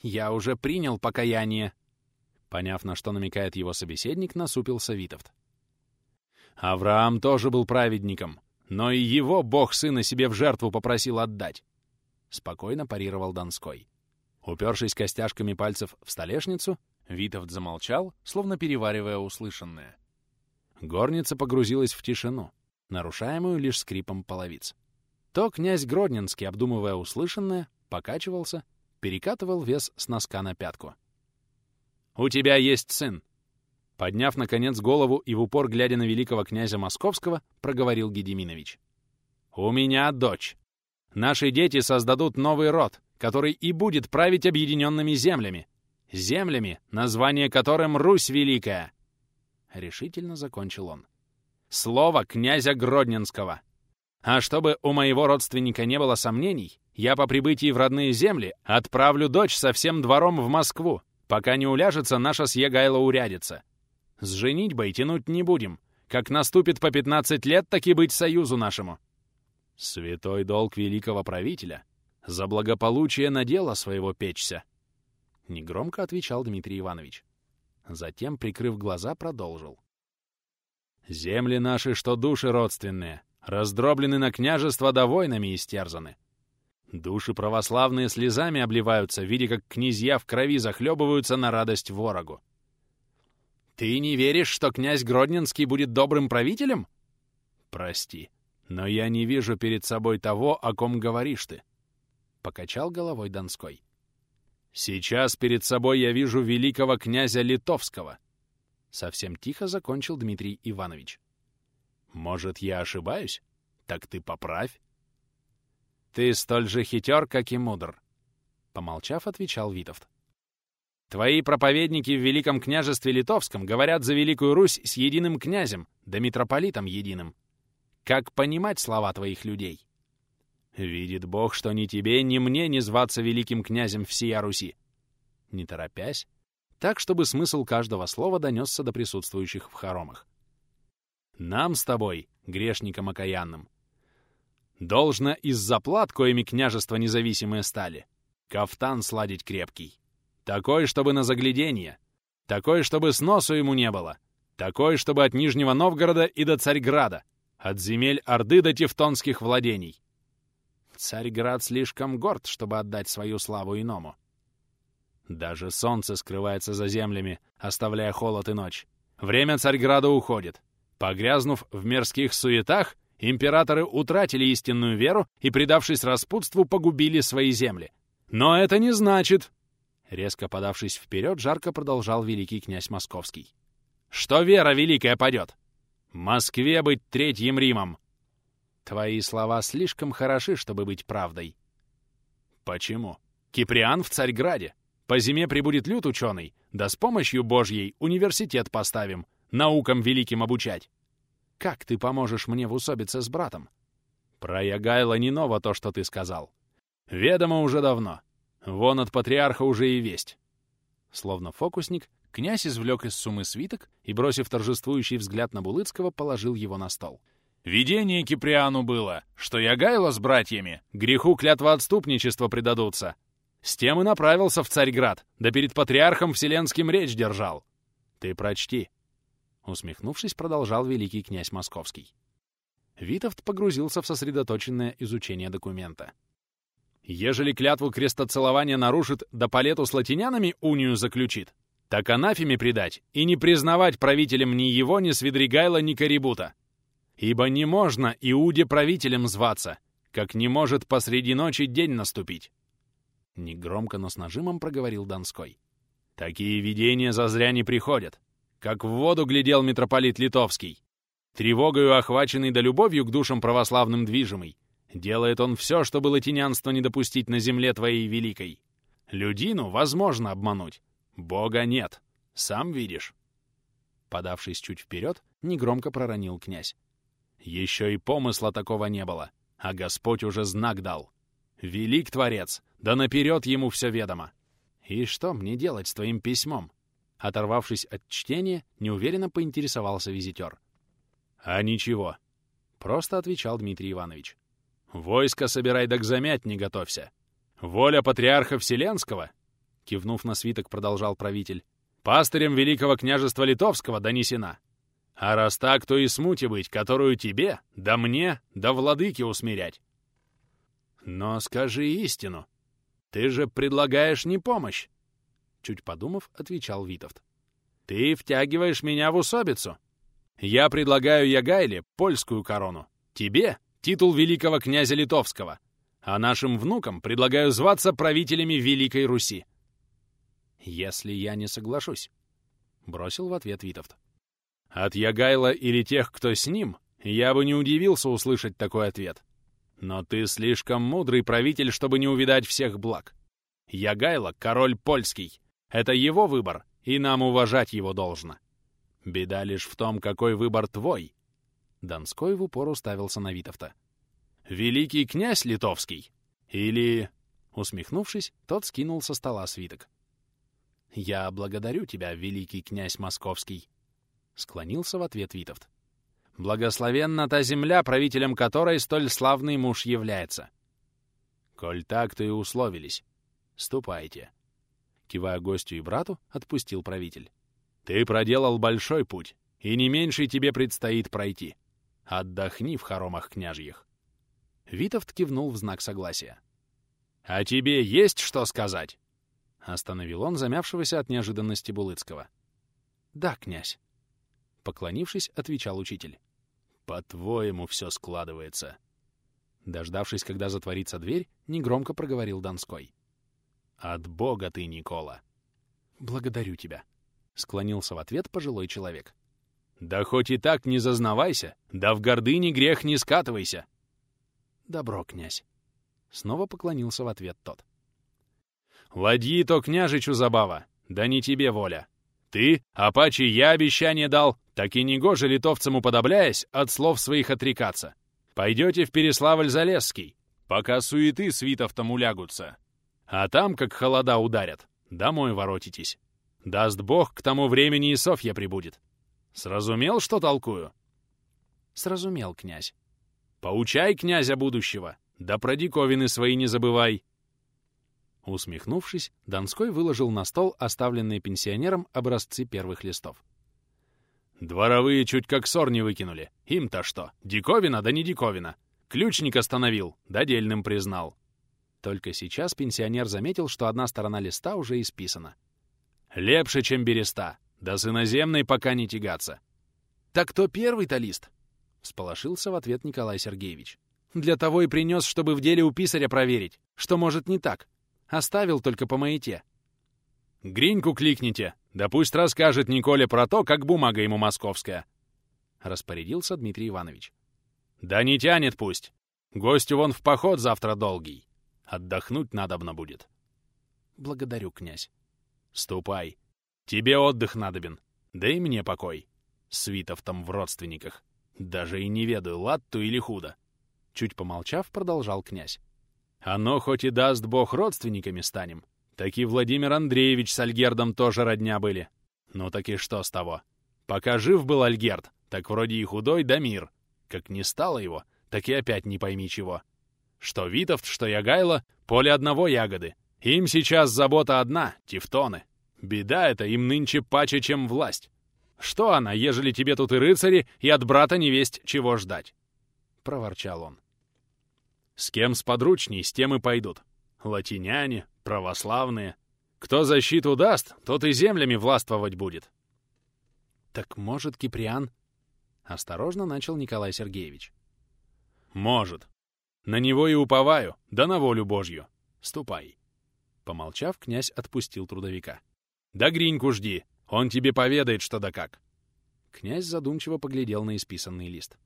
Я уже принял покаяние. Поняв, на что намекает его собеседник, насупился Витовт. Авраам тоже был праведником, но и его бог сына себе в жертву попросил отдать. Спокойно парировал Донской. Упершись костяшками пальцев в столешницу, Витовт замолчал, словно переваривая услышанное. Горница погрузилась в тишину, нарушаемую лишь скрипом половиц. То князь Гродненский, обдумывая услышанное, покачивался, перекатывал вес с носка на пятку. «У тебя есть сын!» Подняв, наконец, голову и в упор, глядя на великого князя Московского, проговорил Гедеминович. «У меня дочь. Наши дети создадут новый род, который и будет править объединенными землями. Землями, название которым Русь Великая!» Решительно закончил он. «Слово князя Гродненского!» А чтобы у моего родственника не было сомнений, я по прибытии в родные земли отправлю дочь со всем двором в Москву, пока не уляжется наша с Егайло урядица. С женитьбой тянуть не будем. Как наступит по 15 лет, так и быть союзу нашему. Святой долг великого правителя. За благополучие на дело своего печься. Негромко отвечал Дмитрий Иванович. Затем, прикрыв глаза, продолжил. «Земли наши, что души родственные, раздроблены на княжества да войнами истерзаны. Души православные слезами обливаются, видя, как князья в крови захлебываются на радость ворогу. Ты не веришь, что князь Гродненский будет добрым правителем? Прости, но я не вижу перед собой того, о ком говоришь ты. Покачал головой Донской. Сейчас перед собой я вижу великого князя Литовского. Совсем тихо закончил Дмитрий Иванович. Может, я ошибаюсь? Так ты поправь. Ты столь же хитер, как и мудр. Помолчав, отвечал Витовт. Твои проповедники в Великом княжестве Литовском говорят за Великую Русь с единым князем, да митрополитом единым. Как понимать слова твоих людей? Видит Бог, что ни тебе, ни мне не зваться великим князем всея Руси. Не торопясь, так, чтобы смысл каждого слова донесся до присутствующих в хоромах. Нам с тобой, грешникам окаянным, должно из заплат, коими княжества независимые стали, кафтан сладить крепкий. Такой, чтобы на загляденье. Такой, чтобы сносу ему не было. Такой, чтобы от Нижнего Новгорода и до Царьграда. От земель Орды до Тевтонских владений. Царьград слишком горд, чтобы отдать свою славу иному. Даже солнце скрывается за землями, оставляя холод и ночь. Время Царьграда уходит. Погрязнув в мирских суетах, императоры утратили истинную веру и, предавшись распутству, погубили свои земли. Но это не значит... Резко подавшись вперед, жарко продолжал великий князь Московский. «Что вера великая падет? Москве быть третьим Римом!» Твои слова слишком хороши, чтобы быть правдой. Почему? Киприан в Царьграде. По зиме прибудет люд ученый, да с помощью Божьей университет поставим, наукам великим обучать. Как ты поможешь мне в усобице с братом? Про Ягайла не ново то, что ты сказал. Ведомо уже давно. Вон от патриарха уже и весть. Словно фокусник, князь извлек из сумы свиток и, бросив торжествующий взгляд на Булыцкого, положил его на стол. «Видение Киприану было, что Ягайло с братьями греху клятва отступничества предадутся. С тем и направился в Царьград, да перед патриархом Вселенским речь держал. Ты прочти, Усмехнувшись, продолжал великий князь Московский. Витовт погрузился в сосредоточенное изучение документа. «Ежели клятву крестоцелования нарушит, да по лету с латинянами унию заключит, так анафеме предать и не признавать правителем ни его, ни Свидригайла, ни Карибута. Ибо не можно Иуде правителем зваться, как не может посреди ночи день наступить». Негромко, но с нажимом проговорил Донской. «Такие видения зазря не приходят как в воду глядел митрополит Литовский. Тревогою охваченный да любовью к душам православным движимый, делает он все, чтобы латинянство не допустить на земле твоей великой. Людину возможно обмануть, Бога нет, сам видишь. Подавшись чуть вперед, негромко проронил князь. Еще и помысла такого не было, а Господь уже знак дал. Велик Творец, да наперед ему все ведомо. И что мне делать с твоим письмом? Оторвавшись от чтения, неуверенно поинтересовался визитер. «А ничего», — просто отвечал Дмитрий Иванович. «Войско собирай да к не готовься. Воля патриарха Вселенского», — кивнув на свиток, продолжал правитель, «пастырем Великого княжества Литовского донесена. А раз так, то и смуте быть, которую тебе, да мне, да владыке усмирять. Но скажи истину. Ты же предлагаешь не помощь. Чуть подумав, отвечал Витовт. Ты втягиваешь меня в усобицу. Я предлагаю Ягайле польскую корону. Тебе — титул великого князя Литовского. А нашим внукам предлагаю зваться правителями Великой Руси. Если я не соглашусь. Бросил в ответ Витовт. От Ягайла или тех, кто с ним, я бы не удивился услышать такой ответ. Но ты слишком мудрый правитель, чтобы не увидать всех благ. Ягайло — король польский. Это его выбор, и нам уважать его должно. Беда лишь в том, какой выбор твой. Донской в упор уставился на Витовта. Великий князь литовский? Или... Усмехнувшись, тот скинул со стола свиток. «Я благодарю тебя, великий князь московский», — склонился в ответ Витовт. Благословенна та земля, правителем которой столь славный муж является. Коль так, то и условились. Ступайте. Кивая гостю и брату, отпустил правитель. Ты проделал большой путь, и не меньший тебе предстоит пройти. Отдохни в хоромах княжьих. Витовт кивнул в знак согласия. «А тебе есть что сказать?» Остановил он замявшегося от неожиданности Булыцкого. «Да, князь». Поклонившись, отвечал учитель. «По-твоему все складывается». Дождавшись, когда затворится дверь, негромко проговорил Донской. «От Бога ты, Никола!» «Благодарю тебя», — склонился в ответ пожилой человек. «Да хоть и так не зазнавайся, да в гордыне грех не скатывайся!» «Добро, князь!» Снова поклонился в ответ тот. «Ладьи то княжичу забава, да не тебе воля. Тем паче, я обещание дал, так и негоже литовцам уподобляясь, от слов своих отрекаться. Пойдете в Переславль-Залесский, пока суеты с Витовтом улягутся. А там, как холода ударят, домой воротитесь. Даст Бог, к тому времени и Софья прибудет. Уразумел, что толкую? Сразумел, князь. Поучай князя будущего, да про диковины свои не забывай. Усмехнувшись, Донской выложил на стол оставленные пенсионером образцы первых листов. «Дворовые чуть как ссор не выкинули. Им-то что? Диковина да не диковина. Ключник остановил, да дельным признал». Только сейчас пенсионер заметил, что одна сторона листа уже исписана. «Лепше, чем береста. Да с иноземной пока не тягаться». «Так кто первый-то лист?» — всполошился в ответ Николай Сергеевич. «Для того и принес, чтобы в деле у писаря проверить, что может не так. Оставил только по маяте. «Гриньку кликните, да пусть расскажет Николе про то, как бумага ему московская», — распорядился Дмитрий Иванович. «Да не тянет пусть. Гостю вон в поход завтра долгий. Отдохнуть надобно будет». «Благодарю, князь». «Ступай. Тебе отдых надобен, да и мне покой. Свитов там в родственниках. Даже и не ведаю, латту или худо». Чуть помолчав, продолжал князь. Оно хоть и даст бог родственниками станем, так и Владимир Андреевич с Альгердом тоже родня были. Ну так и что с того? Пока жив был Альгерд, так вроде и худой да мир. Как не стало его, так и опять не пойми чего. Что Витовт, что Ягайло — поле одного ягоды. Им сейчас забота одна — тевтоны. Беда это им нынче паче, чем власть. Что она, ежели тебе тут и рыцари, и от брата невесть чего ждать?» — проворчал он. С кем сподручней, с тем и пойдут. Латиняне, православные. Кто защиту даст, тот и землями властвовать будет. Так может, Киприан? Осторожно начал Николай Сергеевич. Может. На него и уповаю, да на волю Божью. Ступай. Помолчав, князь отпустил трудовика. Да Гриньку жди, он тебе поведает, что да как. Князь задумчиво поглядел на исписанный лист.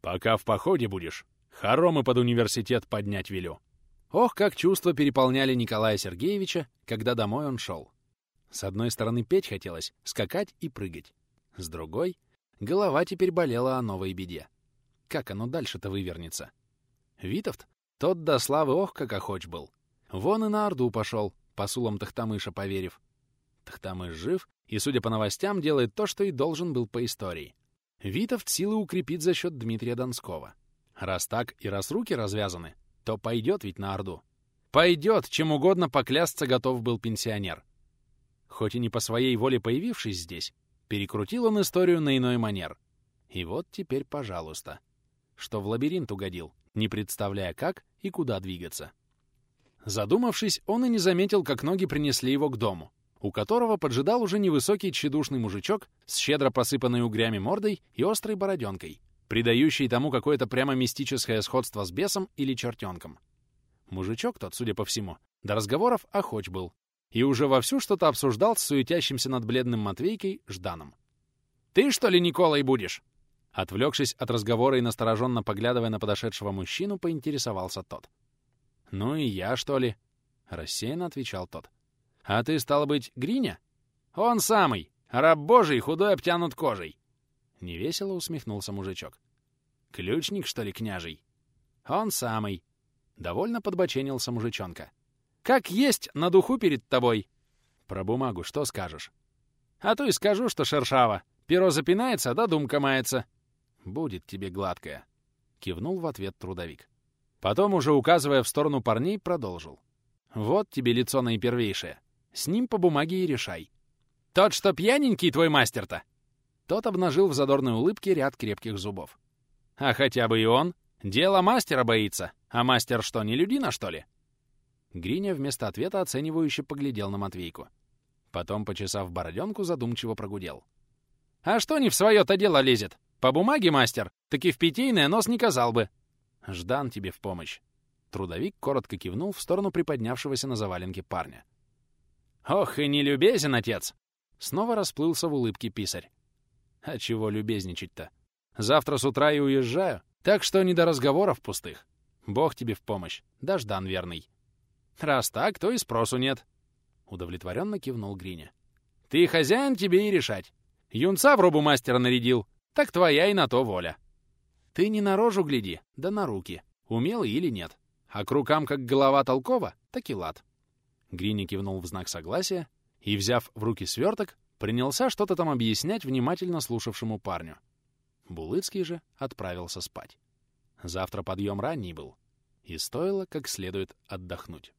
Пока в походе будешь, Хоромы под университет поднять велю. Ох, как чувства переполняли Николая Сергеевича, когда домой он шел. С одной стороны, петь хотелось, скакать и прыгать. С другой, голова теперь болела о новой беде. Как оно дальше-то вывернется? Витовт, тот до славы ох, как охоч был. Вон и на Орду пошел, посулам Тахтамыша поверив. Ахтамыш жив и, судя по новостям, делает то, что и должен был по истории. Витовт силы укрепит за счет Дмитрия Донского. Раз так и раз руки развязаны, то пойдет ведь на Орду. Пойдет, чем угодно поклясться готов был пенсионер. Хоть и не по своей воле появившись здесь, перекрутил он историю на иной манер. И вот теперь, пожалуйста, что в лабиринт угодил, не представляя как и куда двигаться. Задумавшись, он и не заметил, как ноги принесли его к дому, у которого поджидал уже невысокий тщедушный мужичок с щедро посыпанной угрями мордой и острой бороденкой, придающий тому какое-то прямо мистическое сходство с бесом или чертенком. Мужичок тот, судя по всему, до разговоров охоч был и уже вовсю что-то обсуждал с суетящимся над бледным Матвейкой Жданом. «Ты, что ли, Николай будешь?» Отвлекшись от разговора и настороженно поглядывая на подошедшего мужчину, поинтересовался тот. «Ну и я, что ли?» — рассеянно отвечал тот. «А ты, стал быть, Гриня?» «Он самый! Раб божий, худой обтянут кожей!» Невесело усмехнулся мужичок. «Ключник, что ли, княжий?» «Он самый!» Довольно подбоченился мужичонка. «Как есть на духу перед тобой!» «Про бумагу что скажешь?» «А то и скажу, что шершаво. Перо запинается, да думка мается. «Будет тебе гладкая», — кивнул в ответ трудовик. Потом, уже указывая в сторону парней, продолжил. «Вот тебе лицо наипервейшее. С ним по бумаге и решай». «Тот, что пьяненький твой мастер-то?» Тот обнажил в задорной улыбке ряд крепких зубов. «А хотя бы и он. Дело мастера боится. А мастер что, не людина, что ли?» Гриня вместо ответа оценивающе поглядел на Матвейку. Потом, почесав бороденку, задумчиво прогудел. «А что не в свое-то дело лезет? По бумаге, мастер, таки в питейное нос не казал бы. Ждан тебе в помощь. Трудовик коротко кивнул в сторону приподнявшегося на заваленке парня. «Ох, и не любезен, отец!» Снова расплылся в улыбке писарь. «А чего любезничать-то? Завтра с утра и уезжаю, так что не до разговоров пустых. Бог тебе в помощь, да Ждан верный». «Раз так, то и спросу нет», — удовлетворенно кивнул Гриня. «Ты хозяин, тебе и решать. Юнца в робу мастера нарядил, так твоя и на то воля. Ты не на рожу гляди, да на руки, умелый или нет. А к рукам как голова толкова, так и лад. Грини кивнул в знак согласия и, взяв в руки сверток, принялся что-то там объяснять внимательно слушавшему парню. Булыцкий же отправился спать. Завтра подъем ранний был, и стоило как следует отдохнуть.